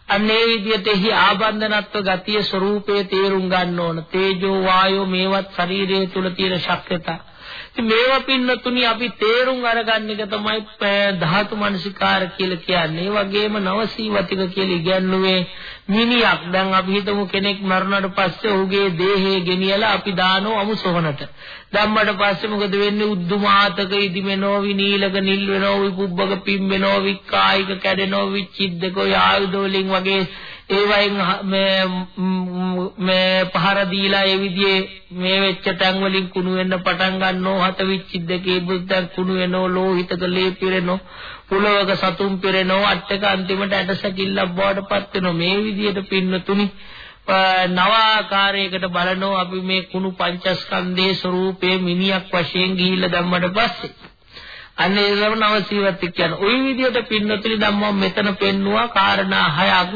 අන්නේ විදිහට එහි ආබන්ධනත්ව ගතිය ස්වરૂපයේ තේරුම් ගන්න ඕන. තේජෝ වායෝ මේවත් ශරීරය තුල තියෙන ශක්්‍යතා. ඉතින් මේවා පින්නතුනි අපි තේරුම් අරගන්න එක තමයි ධාතු මනසිකාර කියලා කියන්නේ. ඒ වගේම නවසීවතික කියලා ඉගැන්නුවේ මිනියක්. දැන් අපි හිතමු කෙනෙක් මරුණාට පස්සේ ඔහුගේ දේහය ගෙනියලා අපි දානවා අමුසොහනට. දැම්මට පස්සේ මොකද වෙන්නේ? උද්දුමාතක ඉදිමෙනෝ විනීලක නිල් වෙනෝ විපුබ්බක පිම්බෙනෝ විකායික කැඩෙනෝ විචිද්දකෝ ආයුධ වලින් වගේ ඒ වයින් මේ මේ පහර දීලා ඒ විදිහේ මේ වෙච්ච ටැන් වලින් කුණු වෙන්න පටන් ගන්නෝ හත විච්චිද්දකේ බුද්ධක් කුණු වෙනෝ ලෝහිතක ලේ පිරෙනෝ පුලවක සතුම් පිරෙනෝ අට්ටක අන්තිමට ඇටසකිල්ල බවටපත් වෙනෝ. මේ විදිහට පින්න තුනි නව ආකාරයකට බලනෝ අපි මේ කුණු පංචස්කන්ධයේ ස්වરૂපයේ මිනියක් වශයෙන් ගිහිල්ලා දැම්මට පස්සේ. අන්න ඒ නව සීවත්ති කියන ওই විදිහට පින්නතුනි ධම්මෝ මෙතන පෙන්නවා කාරණා හයක්.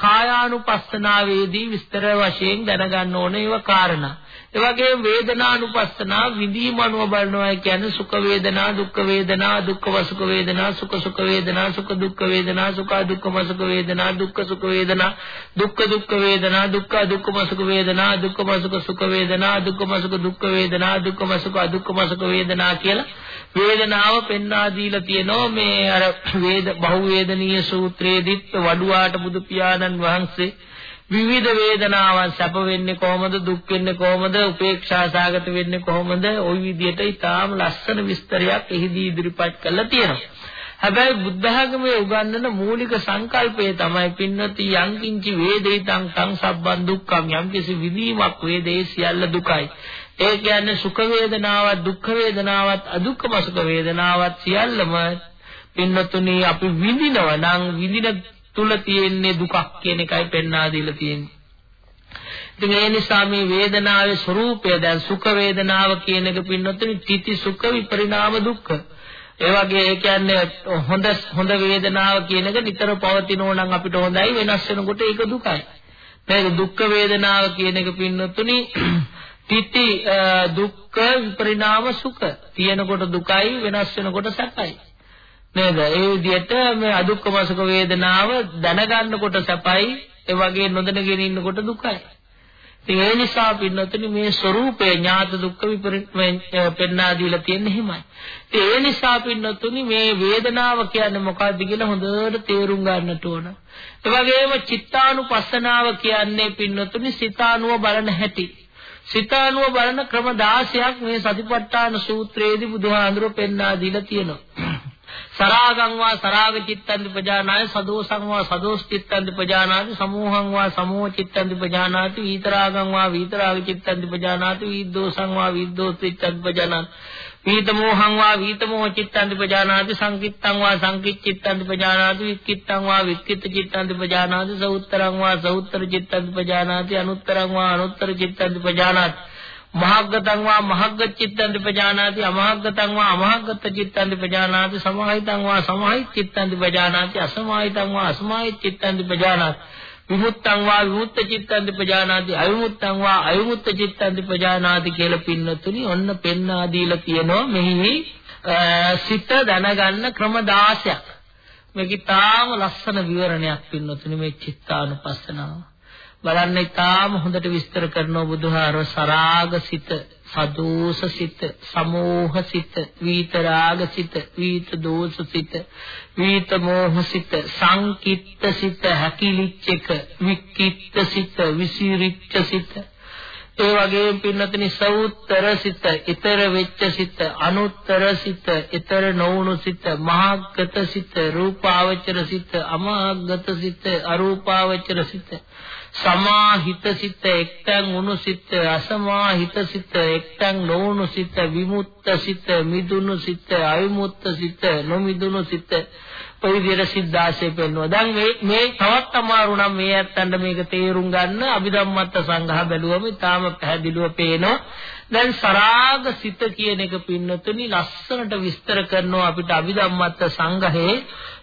කායානුපස්සනාවේදී විස්තර වශයෙන් දැනගන්න ඕන ඒවා කාරණා. ඒ වගේම වේදනානුපස්සනා විඳීම අනුව බලනවා කියන්නේ සුඛ වේදනා, දුක්ඛ වේදනා, දුක්ඛ වසුඛ වේදනා, සුඛ සුඛ වේදනා, සුඛ දුක්ඛ වේදනා, සුඛ දුක්ඛ වසුඛ වේදනා, දුක්ඛ සුඛ වේදනා, දුක්ඛ දුක්ඛ වේදනා, දුක්ඛ දුක්ඛ වසුඛ වේදනා, දුක්ඛ වසුඛ සුඛ වේදනා, දුක්ඛ වසුඛ දුක්ඛ වේදනා, දුක්ඛ වසුඛ අදුක්ඛ වසුඛ වේදනා කියලා වේදනාව පෙන්වා දීලා තියෙනවා. මේ අර වේද බහු වේදනීය සූත්‍රයේදීත් වඩුවාට බුදු පියාණන් වහන්සේ විවිධ වේදනාවන් සැප වෙන්නේ කොහොමද දුක් වෙන්නේ කොහොමද උපේක්ෂා සාගත වෙන්නේ කොහොමද ওই විදිහට ඊටාම ලස්සන විස්තරයක් එහිදී ඉදිරිපත් කරලා තියෙනවා. හැබැයි බුද්ධ ආගමේ උගන්වන මූලික සංකල්පය තමයි පින්නති යංකින්චි වේදිතං තං සබ්බන් දුක්ඛම් යම්කිසි විදීමක් වේදේ සියල්ල දුකයි. ඒ කියන්නේ සුඛ වේදනාවත් දුක්ඛ වේදනාවත් අදුක්ඛම සුඛ වේදනාවත් සියල්ලම පින්නතුනි අපි විඳිනව නම් විඳින තුල තියෙන්නේ දුකක් කියන එකයි පෙන්වා දීලා තියෙන්නේ. ඉතින් ඒ නිසා මේ වේදනාවේ ස්වરૂපය දැන් සුඛ වේදනාව කියන එක පින්නතුනි තితి සුඛ විපරිණාම දුක්ඛ. ඒ වගේ ඒ කියන්නේ හොඳ හොඳ වේදනාව කියන එක නිතර පවතිනෝ නම් අපිට හොඳයි වෙනස් වෙනකොට ඒක දුකයි. මේක දුක්ඛ වේදනාව කියන එක පින්නතුනි තිති දුක්ඛ විපරිණාම සුඛ තියෙනකොට දුකයි වෙනස් වෙනකොට සැපයි. නේද? ඒ විදිහට මේ අදුක්කම සුඛ වේදනාව දැනගන්නකොට සැපයි, ඒ වගේ නොදැනගෙන ඉන්නකොට දුකයි. ඉතින් ඒ නිසා පින්නතුනි මේ ස්වરૂපේ ඥාත දුක්ඛ පෙන්නා දීලා තියෙන්නේ හිමයි. ඉතින් ඒ නිසා පින්නතුනි මේ වේදනාව කියන්නේ මොකක්ද කියලා හොඳට තේරුම් ගන්නට ඕන. ඒ වගේම චිත්තානුපස්සනාව කියන්නේ පින්නතුනි සිතානුව බලන හැටි. සිතානුව බලන ක්‍රම 16ක් මේ සතිපට්ඨාන සූත්‍රයේදී බුදුහාඳුර පෙන්වා දීලා තියෙනවා. සරාගං වා සරාග චිත්තං විපජානාය සදෝසං වා සදෝස් චිත්තං විපජානාති සමෝහං වා සමෝහ චිත්තං විපජානාති විතරාගං වා විතරාග චිත්තං විපජානාති විද්දෝසං වා විද්දෝස් චිත්තං විපජානාති විතමෝහං වා විතමෝහ චිත්තං විපජානාති සංකිත්තං වා සංකිත් චිත්තං විපජානාති වික්කිත්තං වා වික්කිත චිත්තං විපජානාති සෞත්තරං වා සෞත්තර චිත්තං විපජානාති අනුත්තරං වා අනුත්තර චිත්තං විපජානාති මහග්ගතං වා මහග්ග චිත්තං විපජානාති අමහග්ගතං වා අමහග්ගත චිත්තං විපජානාති සමාහිතං වා සමාහිත චිත්තං විපජානාති අසමාහිතං වා අසමාහිත චිත්තං විපජානාති විමුක්තං වා විමුක්ත චිත්තං විපජානාති අවිමුක්තං වා අවිමුක්ත චිත්තං විපජානාති කියලා පින්නතුනි. ඔන්න පෙන්වා දීලා තියෙනවා මෙහි සිත දැනගන්න ක්‍රම 16ක් මේක තාම ලස්සන විවරණයක් පින්නතුනි මේ චිත්තානුපස්සනාව. බලන්න ඉතාම හොඳට විස්තර කරනවා බුදුහාර සරාගසිත සදෝසසිත සමෝහසිත විතරාගසිත විත දෝසසිත විත මෝහසිත සංකිට්ඨසිත හැකිලිච්චක වික්කිට්ඨසිත විසිරිච්චසිත ඒ වගේම පින්නතනි සවුත්තර සිත, ඊතර වෙච්ච සිත, අනුත්තර සිත, ඊතර නොවුණු සිත, මහාගත සිත, රූපාවචර සිත, අමහාගත සිත, අරූපාවචර සිත. සමාහිත සිත එක්තන් උණු සිත අසමාහිත සිත එක්තන් නොඋණු සිත විමුක්ත සිත මිදුණු සිත අවිමුක්ත සිත නොමිදුණු සිත ඔය විදිහට සිද්ධාශය පෙන්වනවා. දැන් මේ මේ තවත් අමාරු නම් මේ ඇත්තන්ට මේක තේරුම් ගන්න අභිධම්මත්ත සංඝහ බැලුවම ඊටාම පැහැදිලිව පේනවා. දැන් සරාග සිත කියන එක පින්නතුනි ලස්සනට විස්තර කරනවා අපිට අභිධම්මත්ත සංඝහේ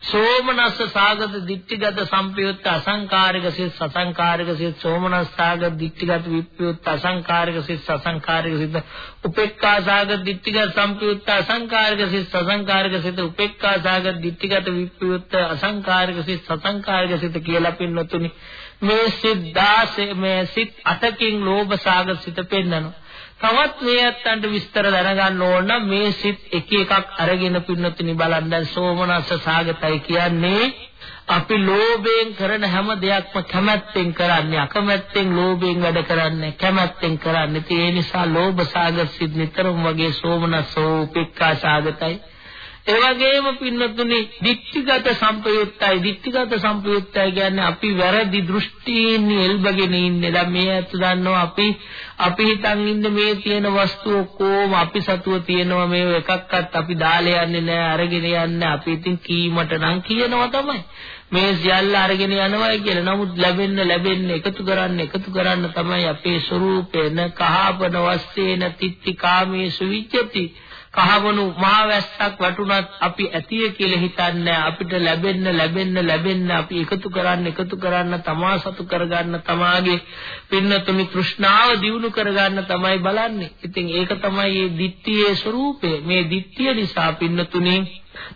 සෝමනස්ස සාගත දිට්ඨිගත සම්පයුත්ත අසංකාරික සිත් සසංකාරික සිත් සෝමනස්ස සාගත දිට්ඨිගත විප්පයුත්ත අසංකාරික සිත් සසංකාරික සිත් උපේක්ඛා සාගත දිට්ඨිගත සම්පයුත්ත අසංකාරික සිත් සසංකාරික සිත් උපේක්ඛා සාගත දිට්ඨිගත විප්පයුත්ත අසංකාරික සිත් සසංකාරික සිත් කියලා පින්නතුනි මේ සිත් 16 මේ සිත් 8කින් ලෝභ සාගත සිත පෙන්නනවා. තවත් මේ ඇත්තන්ට විස්තර දැනගන්න ඕන නම් මේ සිත් එක එකක් අරගෙන පින්නතුනි බලන්න. දැන් සෝමනස්ස සාගතයි කියන්නේ අපි ලෝභයෙන් කරන හැම දෙයක්ම කැමැත්තෙන් කරන්නේ අකමැත්තෙන් ලෝභයෙන් වැඩ කරන්නේ කැමැත්තෙන් කරන්නේ. ඒ නිසා ලෝභ සාගත සිත් නිතරම වගේ සෝමනස්සෝ උපේක්ඛා සාගතයි. ඒ වගේම පින්නතුනි දික්ටිගත සම්පයුත්තයි දික්ටිගත සම්පයුත්තයි කියන්නේ අපි වැරදි දෘෂ්ටීන් එල්බගෙන ඉන්නේ. දැන් මේ ඇත්ත දන්නවා අපි අපි හිතන් ඉන්නේ මේ තියෙන වස්තු ඔක්කොම අපි සතුව තියෙනවා මේ එකක්වත් අපි දාලා යන්නේ නැහැ අරගෙන යන්නේ අපි ඉතින් කීමට නම් කියනවා තමයි. මේ සියල්ල අරගෙන යනවා කියලා. නමුත් ලැබෙන්න ලැබෙන්න එකතු කරන්න එකතු කරන්න තමයි අපේ ස්වરૂපේන කහපන වස්සේන තිත්ති කාමේසු විච්ඡති. කහවණු මහ වැස්සක් වටුණත් අපි ඇතිය කියලා හිතන්නේ අපිට ලැබෙන්න ලැබෙන්න ලැබෙන්න අපි එකතු කරන්න එකතු කරන්න තමා සතු කරගන්න තමාගේ පින්නතුනි තෘෂ්ණාව දියුණු කරගන්න තමයි බලන්නේ. ඉතින් ඒක තමයි මේ ditthියේ ස්වરૂපය. මේ ditthිය නිසා පින්නතුනි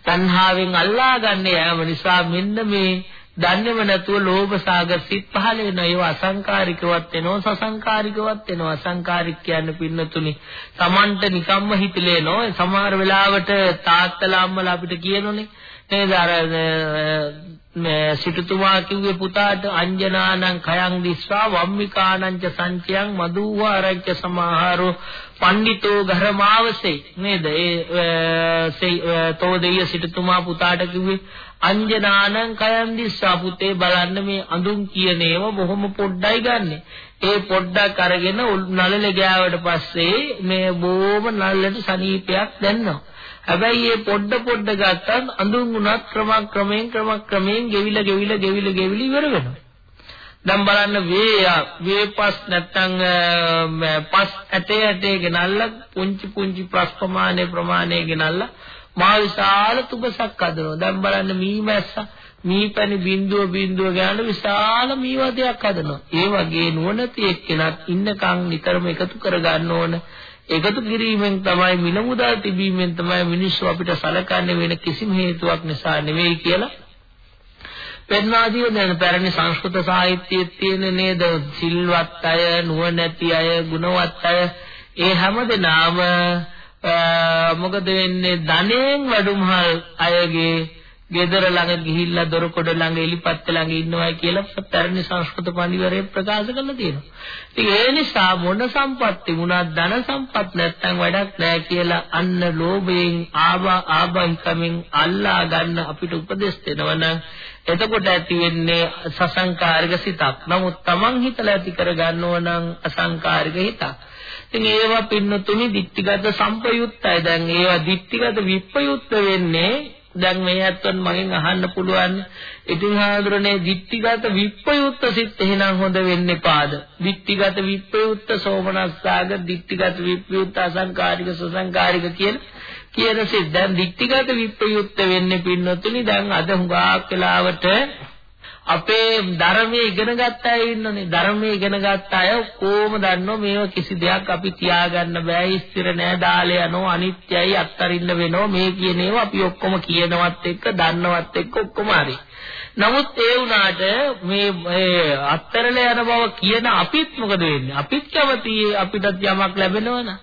තණ්හාවෙන් අල්ලා ගන්න යාම නිසා මෙන්න මේ දන්නේම නැතුව ලෝභ සාගර සිත් පහළ වෙනවා. ඒවා අසංකාරිකවත් වෙනවා, සසංකාරිකවත් වෙනවා. අසංකාරික කියන්නේ පින්නතුනි. Tamanට නිකම්ම හිතලේ නෝ. සමහර වෙලාවට තාත්තලා අම්මලා අපිට කියනෝනේ. නේද අර සිටුතුමා කිව්වේ පුතාට අංජනානං khයං දිස්වා වම්මිකානං ච සංචයං මදුවාරංච සමාහාරෝ පඬිතෝ ගරමාවසේ නේද ඒ තෝදෙය සිටුතුමා පුතාට කිව්වේ අංජනානං khයං දිස්වා පුතේ බලන්න මේ අඳුන් කියන ඒවා බොහොම පොඩ්ඩයි ගන්නෙ ඒ පොඩ්ඩක් අරගෙන නළල ගෑවට පස්සේ මේ බොහොම නළලට සනීපයක් දැනෙනවා හැබැයි මේ පොඩ පොඩ ගත්තත් අඳුන් උනත් ක්‍රමක්‍රමයෙන් ක්‍රමක්‍රමයෙන් ගෙවිලා ගෙවිලා ගෙවිලා ගෙවිලා ඉවර වෙනවා. දැන් බලන්න වේ වේපස් නැත්තම් පස් ඇටේ ඇටේ ගෙනල්ලා පුංචි පුංචි ප්‍රස් ප්‍රමාණය ප්‍රමාණය ගෙනල්ලා මා විශාල තුබසක් හදනවා. දැන් බලන්න මීමැස්ස මීපැණි බින්දුව බින්දුව ගාන විශාල මීවදයක් හදනවා. ඒ වගේ නුවණති එක්කෙනත් ඉන්නකම් නිතරම එකතු කර ගන්න ඕන. එකතු කිරීමෙන් තමයි මිල මුදල් තිබීමෙන් තමයි මිනිස්සු අපිට සලකන්නේ වෙන කිසිම හේතුවක් නිසා නෙවෙයි කියලා පෙන්වාදීව දැන් පැරණි සංස්කෘත සාහිත්‍යයේ තියෙන නේද සිල්වත් අය නුවණැති අය ගුණවත් අය ඒ හැමදෙනාම මොකද වෙන්නේ ධනෙන් වැඩුමහල් අයගේ ගෙදර ළඟ ගිහිල්ලා දොරකොඩ ළඟ එලිපත්ත ළඟ ඉන්නවා කියලා පැරණි සංස්කෘත පඬිවරයෙක් ප්‍රකාශ කරලා තියෙනවා. ඉතින් ඒ නිසා මොන සම්පත් තිබුණත් ධන සම්පත් නැත්තම් වැඩක් නැහැ කියලා අන්න ලෝභයෙන් ආවා ආබහිකමින් අල්ලා ගන්න අපිට උපදෙස් දෙනවනම් එතකොට ඇති වෙන්නේ සසංකාරික සිතක්. නමුත් Taman හිතලා ඇති කර ගන්නව නම් අසංකාරික හිතක්. ඉතින් ඒවා පින්නතුනි ditthිගත සම්පයුත්තයි. දැන් ඒවා ditthිගත විප්පයුත්ත වෙන්නේ දැන් මේ ඇත්තන් මගෙන් අහන්න පුළුවන් ඉතින් හාඳුරනේ ditthිගත විප්පයුත්ත සිත් එහෙනම් හොඳ වෙන්න එපාද ditthිගත විප්පයුත්ත සෝමනස්සාග ditthිගත විප්පයුත්ත අසංකාරික සසංකාරික කියන කියන සිත්. දැන් ditthිගත විප්පයුත්ත වෙන්නේ පින්නතුනි. දැන් අද හුඟක් වෙලාවට අපේ ධර්මයේ ඉගෙන ගත්ත අය ඉන්නනේ. ධර්මයේ ඉගෙන ගත්ත අය කොහොම දන්නෝ මේව කිසි දෙයක් අපි තියාගන්න බෑ. ස්ථිර නෑ දාලේ යනවා අනිත්‍යයි අත්තරින්න වෙනවා මේ කියන ඒවා අපි ඔක්කොම කියනවත් එක්ක දන්නවත් එක්ක ඔක්කොම හරි. නමුත් ඒ වුණාට මේ අත්තරල යන බව කියන අපිත් මොකද වෙන්නේ? අපිත් කැමති අපිටත් යමක් ලැබෙනවනේ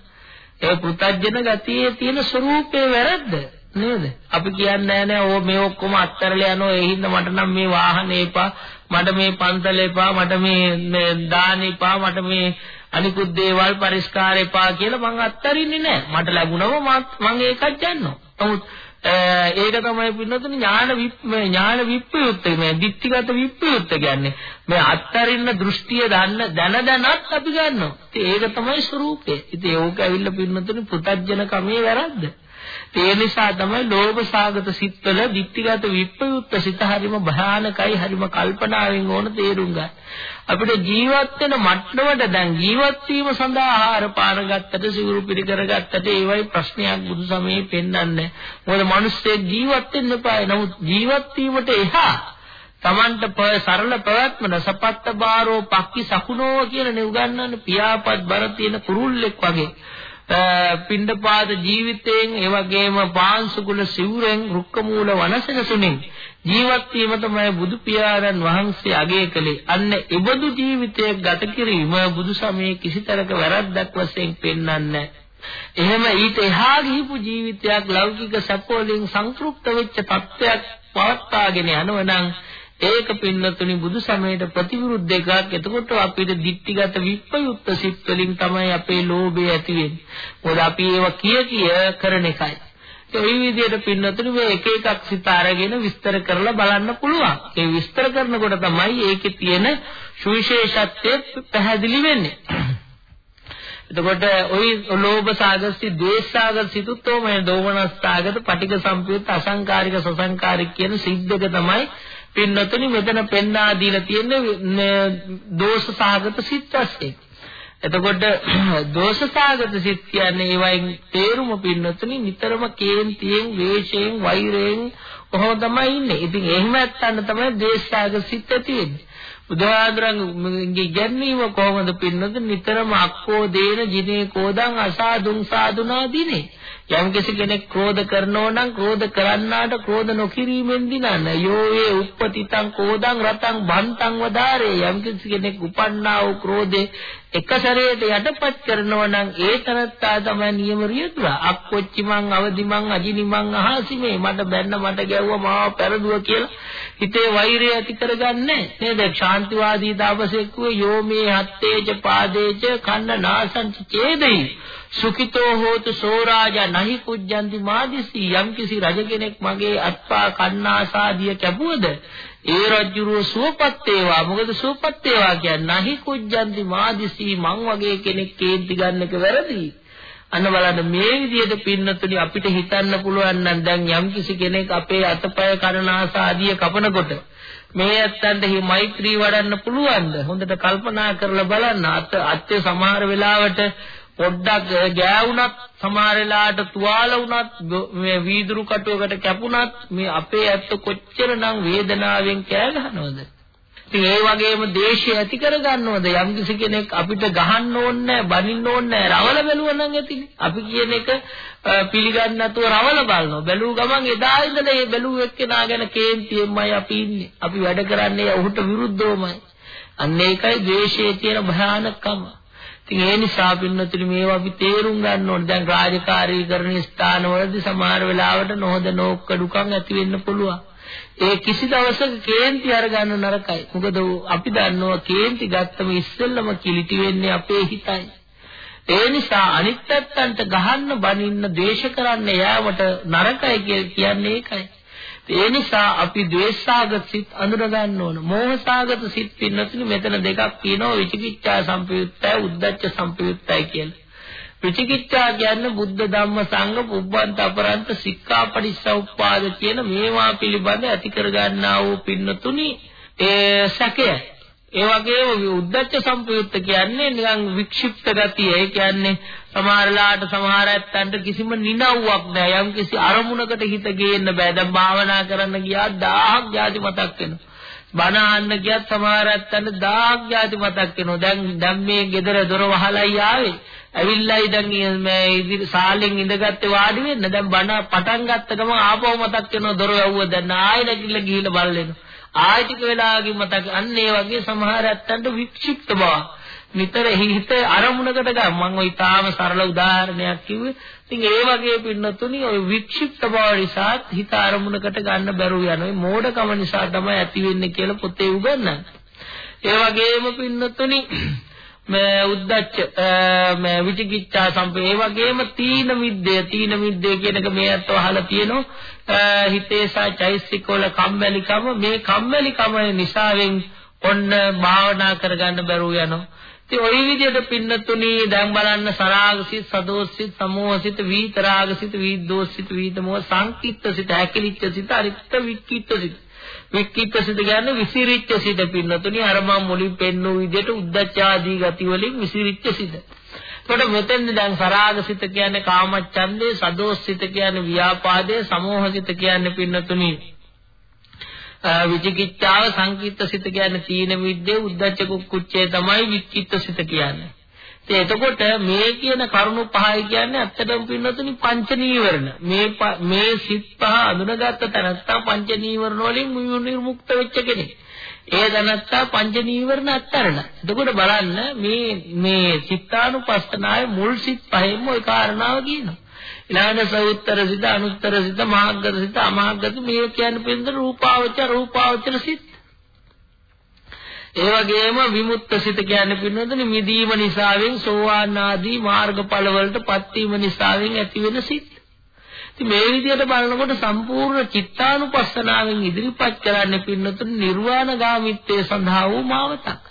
ඒ පුතජන ගතියේ තියෙන ස්වરૂපේ වැරද්ද නේද? අපි කියන්නේ නෑ ඕ මේ ඔක්කොම අත්තරලා යනවා ඒ හින්දා මට නම් මේ වාහනේ එපා මට මේ පන්සල එපා මට මේ දාන එපා මට මේ අනිකුත් දේවල් පරිස්කාර එපා කියලා මං අත්තරින්නේ නෑ මට ලැබුණම මං ඒකත් යන්නවා. නමුත් ඒක තමයි පින්නතුනේ ඥාන ඥාන විප්‍රයුක්ත මේ දික්තිගත විප්‍රයුක්ත කියන්නේ මේ අත්තරින්න දෘෂ්ටිය දන්න දැන දැනත් අපි ගන්නවා. ඉතින් ඒක තමයි ස්වરૂපේ. ඉතින් ඒක ඇවිල්ලා පින්නතුනේ පුතජන කමේ වැරද්ද. ඒ නිසා තමයි ලෝභ සාගත සිත්වල ditthිගත විප්‍රයුක්ත සිත හරිම භයානකයි හරිම කල්පනාවෙන් ඕන තේරුම් ගන්න. අපිට ජීවත් වෙන මට්ටමට දැන් ජීවත් වීම සඳහා ආහාර පාන ගත්තට සිවුරු පිළිකර ගත්තට ඒවයි ප්‍රශ්නයක් බුදු සමයේ පෙන්වන්නේ. මොකද මිනිස්සෙක් ජීවත් වෙන්න එපා. නමුත් ජීවත් වීමට එහා Tamanට සරල ප්‍රවත්මන සපත්ත බාරෝ පක්කි සකුණෝ කියන නේ උගන්වන්නේ පියාපත් බර තියෙන කුරුල්ලෙක් වගේ. පිණ්ඩපාත ජීවිතයෙන් ඒ වගේම පාංශුකුල සිවුරෙන් රුක්ක මූල වනසකසුනින් ජීවත් වීම තමයි බුදු පියාණන් වහන්සේ අගය කළේ. අන්න ඒබඳු ජීවිතයක් ගත කිරීම බුදු සමයේ කිසිතරක වැරද්දක් වශයෙන් පෙන්වන්නේ එහෙම ඊට එහා ගිහිපු ජීවිතයක් ලෞකික සැපවලින් සංතෘප්ත වෙච්ච තත්ත්වයක් පවත්වාගෙන යනවනම් ඒක පින්නතුනි බුදු සමයට ප්‍රතිවිරුද්ධ එකක්. එතකොට අපිට ditthිගත විප්‍රයුක්ත සිත් වලින් තමයි අපේ ලෝභය ඇති වෙන්නේ. මොකද අපි ඒවා කිය කිය කරන එකයි. ඒ විදිහට පින්නතුනි මේ එක එකක් සිත අරගෙන විස්තර කරලා බලන්න පුළුවන්. ඒ විස්තර කරනකොට තමයි ඒකේ තියෙන සුවිශේෂත්වය පැහැදිලි වෙන්නේ. එතකොට ওই ලෝභ සාගරසි ද්වේෂ සාගරසිතුත් මේ දෝමනස් සාගත පටික සම්පයුත් අසංකාරික සසංකාරික කියන සිද්දක තමයි පින්නතුනි මෙතන පෙන්වා දීලා තියෙන්නේ දෝෂ සාගත සිත් වශයෙන්. එතකොට දෝෂ සාගත සිත් කියන්නේ ඒවයින් තේරුම පින්නතුනි නිතරම කේන්තියෙන්, වේශයෙන්, වෛරයෙන් කොහොම තමයි ඉන්නේ. ඉතින් එහෙම නැත්තන් තමයි දේශ සාගත සිත් ඇති වෙන්නේ. බුදුහාඳුරන්ගේ ගැන්වීම කොහොමද පින්නද නිතරම අක්කෝ දේන ජිනේ කෝදං අසාදුං සාදුනා දිනේ යම් කෙනෙක් ක්‍රෝධ කරනෝ නම් ක්‍රෝධ කරන්නාට ක්‍රෝධ නොකිරීමෙන් දිනන යෝ වේ උප්පතිතං කෝදං රතං බන්තං වදාරේ යම් කෙනෙක් උපන්නා වූ ක්‍රෝධේ එක සැරේට යටපත් කරනවා නම් ඒ තරත්තා තමයි නියම රියදුරා. අක්කොච්චි මං අවදි මං අජිනි මං අහසිමේ මට බැන්න මට ගැව්වා මාව පෙරදුවා කියලා හිතේ වෛරය ඇති කරගන්නේ නේද? ශාන්තිවාදී දාපසෙක්ව යෝ මේ හත්තේජ පාදේජ කන්න නාසංච චේදයි. සුඛිතෝ හෝතු සෝරාජා නහි කුජ්ජන්ති මාදිසි යම් කිසි රජ කෙනෙක් මගේ අත්පා කන්නාසාදිය කැපුවද? ඒ රජුරුව සුවපත් වේවා. මොකද සුවපත් වේවා කියන්නේ නහි කුජ්ජන්ති මාදිසි මං වගේ කෙනෙක් කේන්ති ගන්න එක වැරදි. අන්න බලන්න මේ විදිහට පින්නතුනි අපිට හිතන්න පුළුවන් නම් දැන් යම් කිසි කෙනෙක් අපේ අතපය කනනාසාදිය කපනකොට මේ ඇත්තන්ට හි මෛත්‍රී වඩන්න පුළුවන්ද? හොඳට කල්පනා කරලා බලන්න. අත අත්‍ය සමහර වෙලාවට පොඩ්ඩක් ගෑවුනත් සමහර වෙලාවට තුවාල වුණත් මේ වීදුරු කටුවකට කැපුණත් මේ අපේ ඇත්ත කොච්චරනම් වේදනාවෙන් කෑ ගහනවද? ඉතින් ඒ වගේම දේශය ඇති කරගන්නවද? යම් කිසි කෙනෙක් අපිට ගහන්න ඕනේ බනින්න ඕනේ රවල බැලුවා නම් ඇතිනේ අපි කියන එක පිළිගන්න නැතුව රවල බලනවා. බැලුව ගමන් එදා ඉඳලා මේ බැලුව එක්කෙනා ගැන කේන්තියෙන්මයි අපි ඉන්නේ. අපි වැඩ කරන්නේ ඔහුට විරුද්ධවමයි. අන්න ඒකයි ද්වේෂයේ තියෙන භයානකම. ඉතින් ඒ නිසා පින්නතුනි මේවා අපි තේරුම් ගන්න ඕනේ. දැන් රාජකාරී කරන ස්ථානවලදී සමහර වෙලාවට නොහොද නෝක්කඩුකම් ඇති වෙන්න පුළුවන්. ඒ කිසි දවසක කේන්ති අරගන්න නරකයි. මොකද අපි දන්නවා කේන්ති ගත්තම ඉස්සෙල්ලම කිලිටි වෙන්නේ අපේ හිතයි. ඒ නිසා අනිත් පැත්තන්ට ගහන්න බනින්න ද්වේෂ කරන්න යාමට නරකයි කියන්නේ ඒකයි. ඒ නිසා අපි ද්වේෂාගත සිත් අඳුර ගන්න ඕන. මෝහසාගත සිත් පින්නතුනි මෙතන දෙකක් තියෙනවා විචිකිච්ඡා සම්පයුත්තයි උද්දච්ච සම්පයුත්තයි කියලා. විචිකිච්ඡා කියන්නේ බුද්ධ ධම්ම සංඝ පුබ්බන්ත අපරන්ත සික්ඛාපටිසෞප්පාද කියන මේවා පිළිබඳ ඇති කර ගන්නා වූ පින්නතුනි ඒ සැකයයි. ඒ වගේම උද්දච්ච සම්පයුක්ත කියන්නේ නිකන් වික්ෂිප්ත ගතිය. ඒ කියන්නේ සමහරලාට සමහර ඇත්තන්ට කිසිම නිනව්වක් නැහැ. යම් කිසි අරමුණකට හිත ගේන්න බෑ. දැන් භාවනා කරන්න ගියා 1000ක් ಜಾති මතක් වෙනවා. බණ අහන්න ගියත් සමහර ඇත්තන්ට 1000ක් ಜಾති මතක් වෙනවා. දැන් දැන් මේ ගෙදර දොර වහලයි ආවේ. ඇවිල්ලායි දැන් මේ ඉදිරි සාලෙන් ඉඳගත්තේ වාඩි වෙන්න. දැන් බණ පටන් ගත්ත ගමන් ආපහු මතක් වෙනවා දොර යවුව. දැන් ආයෙ නැගිටලා ගිහිල්ලා බලලෙනවා. ආයතික වෙලාවකින් මතක අන්න ඒ වගේ සමහර ඇත්තන්ට වික්ෂිප්ත බව නිතර හිත අරමුණකට ගන්න මම ওই තාම සරල උදාහරණයක් කිව්වේ ඉතින් ඒ වගේ පින්නතුනි ওই වික්ෂිප්ත බව නිසා හිත අරමුණකට ගන්න බැරුව යන ওই මෝඩකම නිසා තමයි ඇති වෙන්නේ කියලා පොතේ උගන්වන්නේ ඒ වගේම පින්නතුනි මේ උද්දච්ච මේ විචිකිච්ඡා සම්පේ ඒ වගේම තීන මිද්දේ තීන මිද්දේ කියන එක මේ අත්ව අහලා තියෙනවා හිතේ සා චෛසික වල කම්මැලිකම මේ කම්මැලිකම නිසාවෙන් ඔන්න භාවනා කරගන්න බැරුව යනවා ඉතින් ওই විදිහට පින්නතුණි දැන් බලන්න සරාගසිත සදෝසිත සමෝහසිත වීතරාගසිත වීද්දෝසිත වීතමෝ සංකිට්ඨසිත හැකිලිච්ඡසිත අරිත්ත වික්කිට්ඨසිත වික්කිට සිත කියන්නේ විසිරිච්ච සිත පින්නතුනි අර මම මුලින් පෙන්නු විදිහට උද්දච්ච ආදී ගති වලින් විසිරිච්ච සිත. එතකොට මෙතෙන් දැන් සරාග සිත කියන්නේ කාමච්ඡන්දේ, සදෝස් සිත කියන්නේ ව්‍යාපාදේ, සමෝහ සිත කියන්නේ පින්නතුනි විචිකිච්ඡාව, සංකීර්ත සිත කියන්නේ තීන විද්‍යාව, උද්දච්ච කුච්චේ තමයි විචිකිච්ඡ සිත කියන්නේ. එතකොට මේ කියන කරුණු පහයි කියන්නේ ඇත්තටම පින්නතුනි පංච නීවරණ. මේ මේ සිත් පහ අඳුනගත්ත තැනත්තා පංච නීවරණ වලින් විමුක්ත වෙච්ච කෙනෙක්. ඒ තැනත්තා පංච නීවරණ අත්තරන. එතකොට බලන්න මේ මේ චිත්තානුපස්සනාවේ මුල් සිත් පහෙම ওই කාරණාව කියනවා. ඊළඟ සවුත්තර සිත, අනුත්තර සිත, මහාග්ගත සිත, අමහාග්ගත මේ කියන්නේ පින්ද රූපාවචර රූපාවචර සිත්. ඒ වගේම විමුක්ත සිත කියන්නේ පින්නොතනේ මිදීම නිසාවෙන් සෝවාන් ආදී මාර්ගඵල වලටපත් වීම නිසාවෙන් ඇතිවෙන සිත්. ඉතින් මේ විදිහට බලනකොට සම්පූර්ණ චිත්තානුපස්සනාවෙන් ඉදිරිපත් කරන්නේ පින්නොතනේ නිර්වාණ ගාමිත්වයේ සඳහා වූ මාවතක්.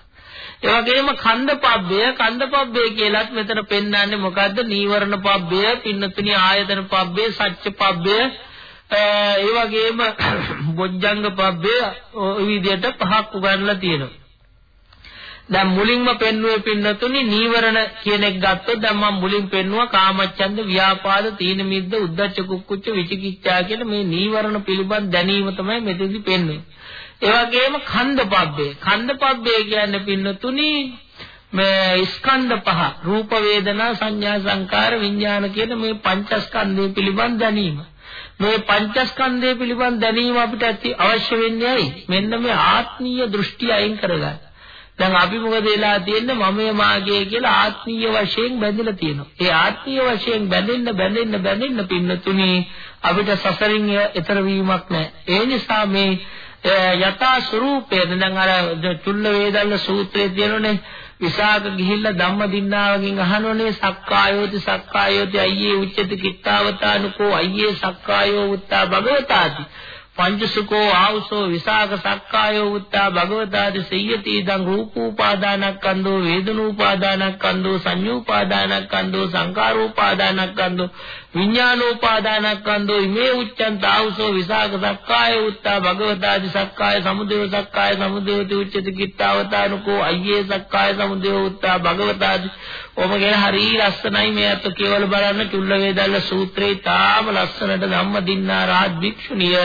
ඒ වගේම කන්දපබ්බය කන්දපබ්බය කියලත් මෙතන පෙන්වන්නේ මොකද්ද? නීවරණ පබ්බය, පින්නතුනි ආයතන පබ්බය, සත්‍ය පබ්බය ඒ වගේම බොජ්ජංග පබ්බය ওই විදිහට පහක් උගන්ලා තියෙනවා. දැන් මුලින්ම පෙන්වුවේ පින්නතුනි නීවරණ කියන එක ගත්තොත් දැන් මම මුලින් පෙන්නුවා කාමච්ඡන්ද ව්‍යාපාද තීන මිද්ද උද්ධච්ච කුක්කුච්ච විචිකිච්ඡා කියන මේ නීවරණ පිළිබඳ දැනීම තමයි මෙතෙන්දි පෙන්වන්නේ. ඒ වගේම කන්දපබ්බේ. කන්දපබ්බේ කියන්නේ පින්නතුනි මේ ස්කන්ධ පහ රූප වේදනා සංඥා සංකාර විඥාන කියන මේ පංචස්කන්ධය පිළිබඳ දැනීම. මේ පංචස්කන්ධය පිළිබඳ දැනීම අපිට ඇති අවශ්‍ය වෙන්නේ ඇයි? මෙන්න මේ ආත්මීය දෘෂ්ටි අයින් කරගන්න. දැන් අපි මොකද වෙලා තියෙන්නේ මමයේ මාගේ කියලා ආත්මීය වශයෙන් බැඳලා තියෙනවා. ඒ ආත්මීය වශයෙන් බැඳෙන්න බැඳෙන්න බැඳෙන්න පින්නතුනි අපිට සසරින් එතර වීමක් නැහැ. ඒ නිසා මේ යථා ස්වરૂපය දැන් අර චුල්ල වේදල්ල සූත්‍රයේ තියෙනනේ විසාක ගිහිල්ලා ධම්ම දින්නාවකින් අහනෝනේ සක්කායෝති සක්කායෝති අයියේ උච්චති කිත්තාවතානුකෝ අයියේ සක්කායෝ උත්තා භගවතාති. පංචසුකෝ ආවුසෝ විසාක සක්කායෝ උත්තා භගවතාදි සියති ඉදං රූපෝපාදානස්කන්ධෝ වේදනෝපාදානස්කන්ධෝ සංඤෝපාදානස්කන්ධෝ සංකාරෝපාදානස්කන්ධෝ විඥානෝපාදානස්කන්ධෝ ඉමේ උච්ඡන්ත ආවුසෝ විසාක සක්කායෝ උත්තා භගවතාදි සක්කාය සමුදය සක්කාය සමුදයෝති උච්චති කිත්තාවතානකෝ අයියේ සක්කාය සමුදය උත්තා භගවතාදි ඔබ ගැන හරි ලස්සනයි මේ අත කියවල බලන්න චුල්ල වේදල්ල සූත්‍රේ තාම ලස්සනට ධම්ම දින්නා රාජ් භික්ෂුණිය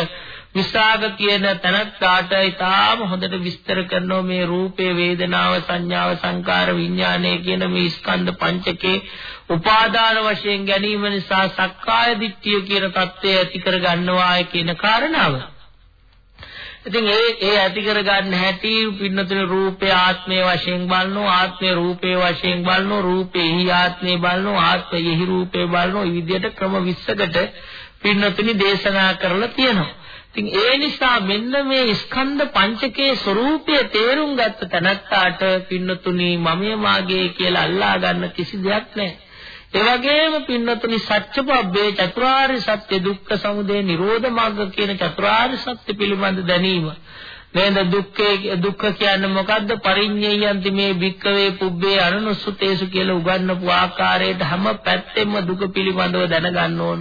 විසාග කියන තනත්තාට ඊටාම හොඳට විස්තර කරනවා මේ රූපේ වේදනාව සංඥාව සංකාර විඥානය කියන මේ ස්කන්ධ පංචකේ උපාදාන වශයෙන් ගැනීම නිසා සක්කාය දිට්ඨිය කියන தත්ත්වය ඇති කර ගන්නවාය කියන කාරණාව. ඉතින් ඒ ඒ ඇති කර ගන්න හැටි පින්නතුනේ රූපේ ආත්මයේ වශයෙන් බලනවා ආත්මේ රූපේ වශයෙන් බලනවා රූපේහි ආත්මේ බලනවා ආත්මයෙහි රූපේ බලනවා මේ විදිහට ක්‍රම 20කට පින්නතුනි දේශනා කරලා තියෙනවා. ඉතින් ඒ නිසා මෙන්න මේ ස්කන්ධ පංචකයේ ස්වરૂපය තේරුම් ගත්ත තැනත්තාට පින්නතුනි මමයේ මාගේ කියලා අල්ලා ගන්න කිසි දෙයක් නැහැ. ඒ වගේම පින්නතුනි සත්‍යපබ්බේ චතුරාර්ය සත්‍ය දුක්ඛ සමුදය නිරෝධ මාර්ග කියන චතුරාර්ය සත්‍ය පිළිබඳ දැනීම. නේද දුක්ඛේ දුක්ඛ කියන්නේ මොකද්ද? පරිඤ්ඤයන්ති මේ භික්කවේ පුබ්බේ අනුසුතේසු කියලා උගන්වපු ආකාරයට හැම පැත්තෙම දුක පිළිබඳව දැනගන්න ඕන.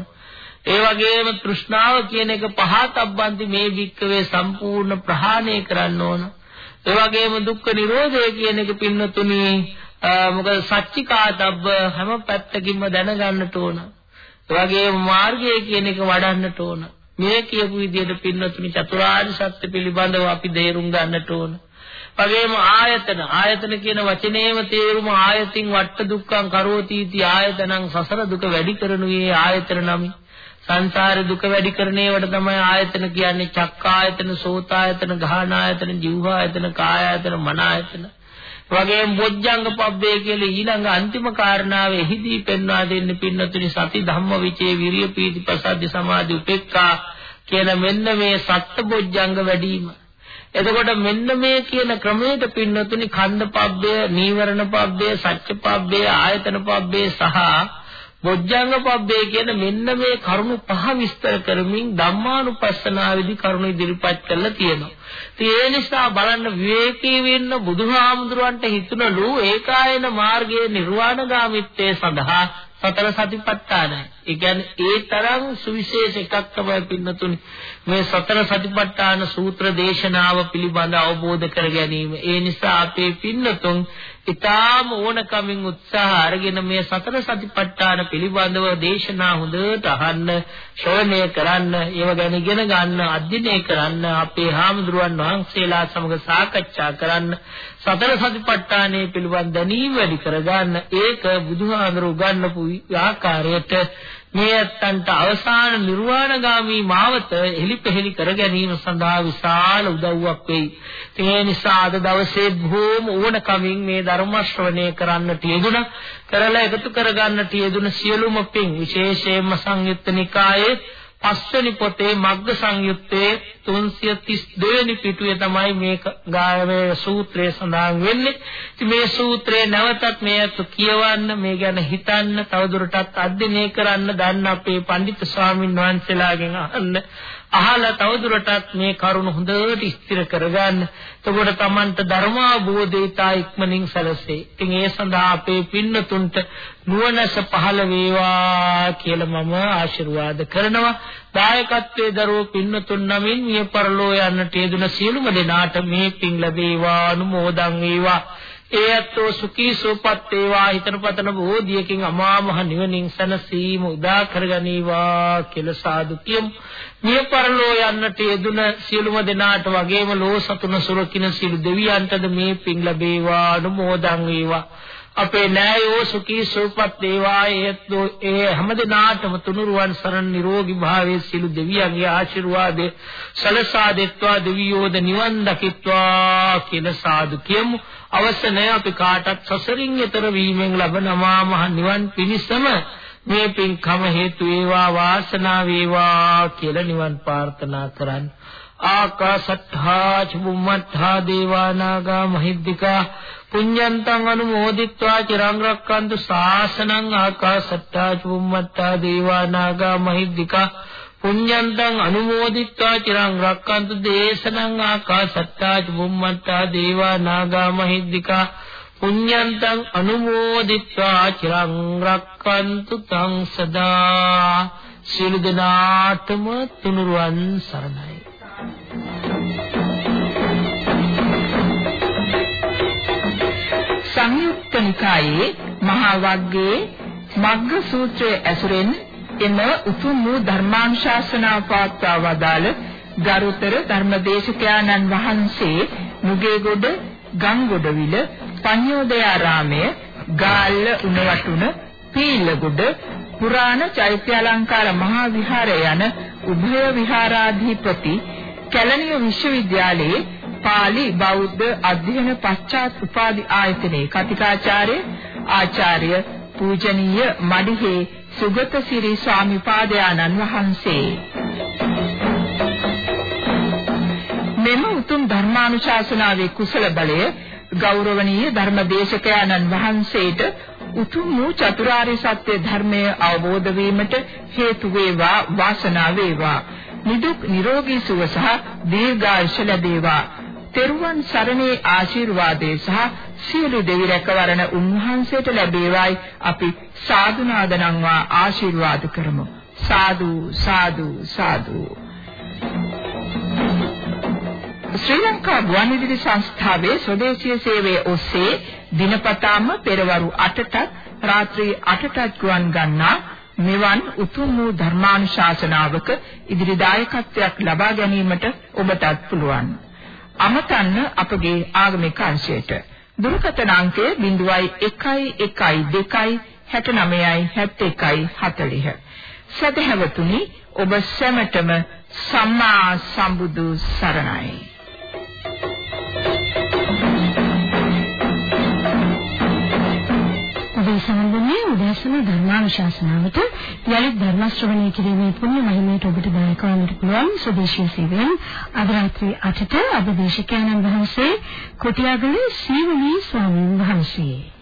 ඒ වගේම තෘෂ්ණාව කියන එක පහතබ්බන්ති මේ වික්කවේ සම්පූර්ණ ප්‍රහාණය කරන්න ඕන. ඒ වගේම දුක්ඛ නිරෝධය කියන එක පින්නතුනි මොකද සච්චිකාතබ්බ හැම පැත්තකින්ම දැනගන්නට ඕන. ඒ වගේම මාර්ගය කියන එක වඩන්නට ඕන. මේ කියපු විදිහට පින්නතුනි චතුරාර්ය සත්‍ය පිළිබඳව අපි තේරුම් ගන්නට ඕන. වගේම ආයතන ආයතන කියන වචනේම තේරුම ආයතින් වට දුක්ඛං කරෝති इति ආයතනං සසර දුක වැඩි කරනුයේ ආයතන නමි. සංසාර දුක වැඩි කරන ඒවට තමයි ආයතන කියන්නේ චක්කායතන, සෝතායතන, ගාහනායතන, જીවහායතන, කායායතන, මනායතන. වගේම බොජ්ජංග පබ්බේ කියලා ඊළඟ අන්තිම කාරණාව එහිදී පෙන්වා දෙන්න පින්නතුනි සති ධම්ම විචේ විරිය පීති ප්‍රසද්ධ සමාධි උපේක්ඛා කියන මෙන්න මේ සත්‍ය බොජ්ජංග වැඩිම එතකොට මෙන්න මේ කියන ක්‍රමයට පින්නතුනි කන්ද පබ්බය, නීවරණ පබ්බය, සත්‍ය පබ්බය, ආයතන පබ්බය සහ බොජ්ජංග පබ්බේ කියන මෙන්න මේ කරුණු පහ විස්තර කරමින් ධම්මානුපස්සනාවේදී කරුණු ඉදිරිපත් කරලා තියෙනවා. ඉතින් ඒ නිසා බලන්න විවේකී වෙන්න බුදුහාමුදුරන්ට හිතුණලු ඒකායන මාර්ගයේ නිර්වාණගාමිත්වයේ සඳහා සතර සතිපට්ඨානයි. ඒ කියන්නේ ඒ තරම් සුවිශේෂ එකක් තමයි පින්නතුනි මේ සතර සතිපට්ඨාන සූත්‍ර දේශනාව පිළිබඳ අවබෝධ කර ගැනීම. ඒ නිසා අපේ පින්නතුන් ඊටාම ඕනකමින් උත්සාහ අරගෙන මේ සතර සතිපට්ඨාන පිළිබඳව දේශනා හොඳට අහන්න, ශ්‍රවණය කරන්න, ඒව ගැන ඉගෙන ගන්න, අධ්‍යයනය කරන්න, අපේ හාමුදුරුවන් වහන්සේලා සමග සාකච්ඡා කරන්න, සතර සතිපට්ඨානයේ පිළිබඳ දැනීම වැඩි කරගන්න. ඒක බුදුහාඳුරු උගන්වපු ආකාරයට මේ අත්තන්ට අවසාන නිර්වාණගාමී මාවත එලිපෙහෙලි කර ගැනීම සඳහා විශාල උදව්වක් වෙයි. ඒ නිසා අද දවසේ බොහෝම ඕනකමින් මේ ධර්ම ශ්‍රවණය කරන්නට යෙදුණා. කරලා එකතු කරගන්නට යෙදුණ සියලුම පින් විශේෂයෙන්ම සංයුත්ත නිකායේ පස්වෙනි පොතේ මග්ග සංයුත්තේ 332 වෙනි පිටුවේ තමයි මේ ගායමේ සූත්‍රය සඳහන් වෙන්නේ. ඉතින් මේ සූත්‍රය නැවතත් මේත් කියවන්න, මේ ගැන හිතන්න, තවදුරටත් අධ්‍යයනය කරන්න දන්න අපේ පඬිතු ස්වාමින් වහන්සේලාගෙන් අහන්න. අහලා තවදුරටත් මේ කරුණ හොඳට ස්ථිර කරගන්න. එතකොට Tamanට ධර්මාභෝධයතා ඉක්මනින් සැලසේ. ඉතින් ඒ සඳහා අපේ පින්නතුන්ට නුවණස පහළ වේවා කියලා මම ආශිර්වාද කරනවා. දායකත්වයේ දරුවෝ පින්නතුන් නමින් මිය පරලෝ යන්නට යෙදුන සියලුම දෙනාට මේ පින් ලැබේවා අනුමෝදන් වේවා. ඒ ඇත්තෝ සුඛී සෝපත් වේවා හිතන පතන බෝධියකින් අමා මහ නිවනින් සැනසීම උදා කරගනීවා කියලා සාදු කියමු. මිය පරලෝ යන්නට යෙදුන සියලුම දෙනාට වගේම ලෝ සතුන සුරකින්න සියලු දෙවියන්ටද මේ පින් ලැබේවා අනුමෝදන් වේවා. අපේ නෑයෝ සුඛී සුවපත් වේවා ඒත්ෝ ඒ හැමදෙනාටම තුනුරුවන් සරණ නිරෝගී භාවයේ සිළු දෙවියන්ගේ ආශිර්වාදේ සලසා දෙත්වා දෙවියෝද නිවන් දකිත්වා කියලා සාදු කියමු අවශ්‍ය නැහැ. අපි කාටත් සසරින් එතර වීමෙන් ලබන මා මහ නිවන් පිණිසම මේ පින්කම හේතු වේවා වාසනා වේවා කියලා නිවන් ප්‍රාර්ථනා කරන්න ආකාශත්තා චුම්මත්තා දේවානාගා මහිද්దికා පුඤ්ඤන්තං අනුමෝදිත්වා චිරං රක්칸තු ශාසනං ආකාශත්තා චුම්මත්තා දේවානාගා මහිද්దికා පුඤ්ඤන්තං අනුමෝදිත්වා චිරං රක්칸තු දේශනං ආකාශත්තා චුම්මත්තා දේවා නාග මහිද්దికා පුඤ්ඤන්තං අනුමෝදිත්වා චිරං රක්칸තු තං සදා සියලු දෙනාටම තුනුරුවන් සරණයි. සංයුක්ත නිකායේ මහා වග්ගයේ මග්ග සූත්‍රයේ ඇසුරෙන් එම උතුම් වූ ධර්මානුශාසනාව පවත්වා වදාළ ගරුතර ධර්මදේශකයාණන් වහන්සේ මුගේගොඩ ගංගොඩවිල පඤ්ඤෝදයාරාමය ගාල්ල උණවටුන පීලගොඩ පුරාණ චෛත්‍යාලංකාර මහා විහාරය යන උභය විහාරාධිපති කැලණිය විශ්වවිද්‍යාලයේ පාලි බෞද්ධ අධ්‍යයන පශ්චාත් උපාධි ආයතනයේ කතිකාචාර්ය ආචාර්ය පූජනීය මඩිහේ සුගත සිරි ස්වාමිපාදයාණන් වහන්සේ. මෙම උතුම් ධර්මානුශාසනාවේ කුසල බලය ගෞරවනීය ධර්මදේශකයාණන් වහන්සේට උතුම් වූ චතුරාර්ය සත්‍ය ධර්මය අවබෝධ වීමට හේතු වේවා වාසනාව වේවා. නිදුක් නිරෝගී සුව සහ දීර්ඝායුෂ ලැබේවා. තෙරුවන් සරණේ ආශිර්වාදේ සහ සියලු දෙවි රැකවරණ උන්වහන්සේට ලැබේවායි අපි සාදු නාදනම්වා ආශිර්වාද කරමු සාදු සාදු සාදු ශ්‍රී ලංකා ගුවන්විදුලි සංස්ථාවේ ස්වදේශීය සේවයේ ඔස්සේ දිනපතාම පෙරවරු 8ට රාත්‍රී 8ට ගුවන් ගන්නා මෙවන් උතුම් වූ ධර්මානුශාසනාවක ඉදිරි දායකත්වයක් ලබා ගැනීමට ඔබටත් පුළුවන්. අමතන්න අපගේ ආගමික අංශයට. දුරකථන අංකය 0112 69යි 71යි 40. සදහැවතුනි ඔබ සැමටම සම්මා සම්බුදු සරණයි. සම්බන්ධයේ උදෑසන ධර්මානුශාසනාවට යලිත් ධර්ම ශ්‍රවණය කිරීමේ පුණ්‍ය මහිමයට ඔබට දායක වන්නට පුළුවන් සුදේශීය සේවයෙන් අද රාත්‍රී 8ට අධිදේශකයන්න් වහන්සේ කුටියාගල සීවලී ස්වාමීන් වහන්සේ.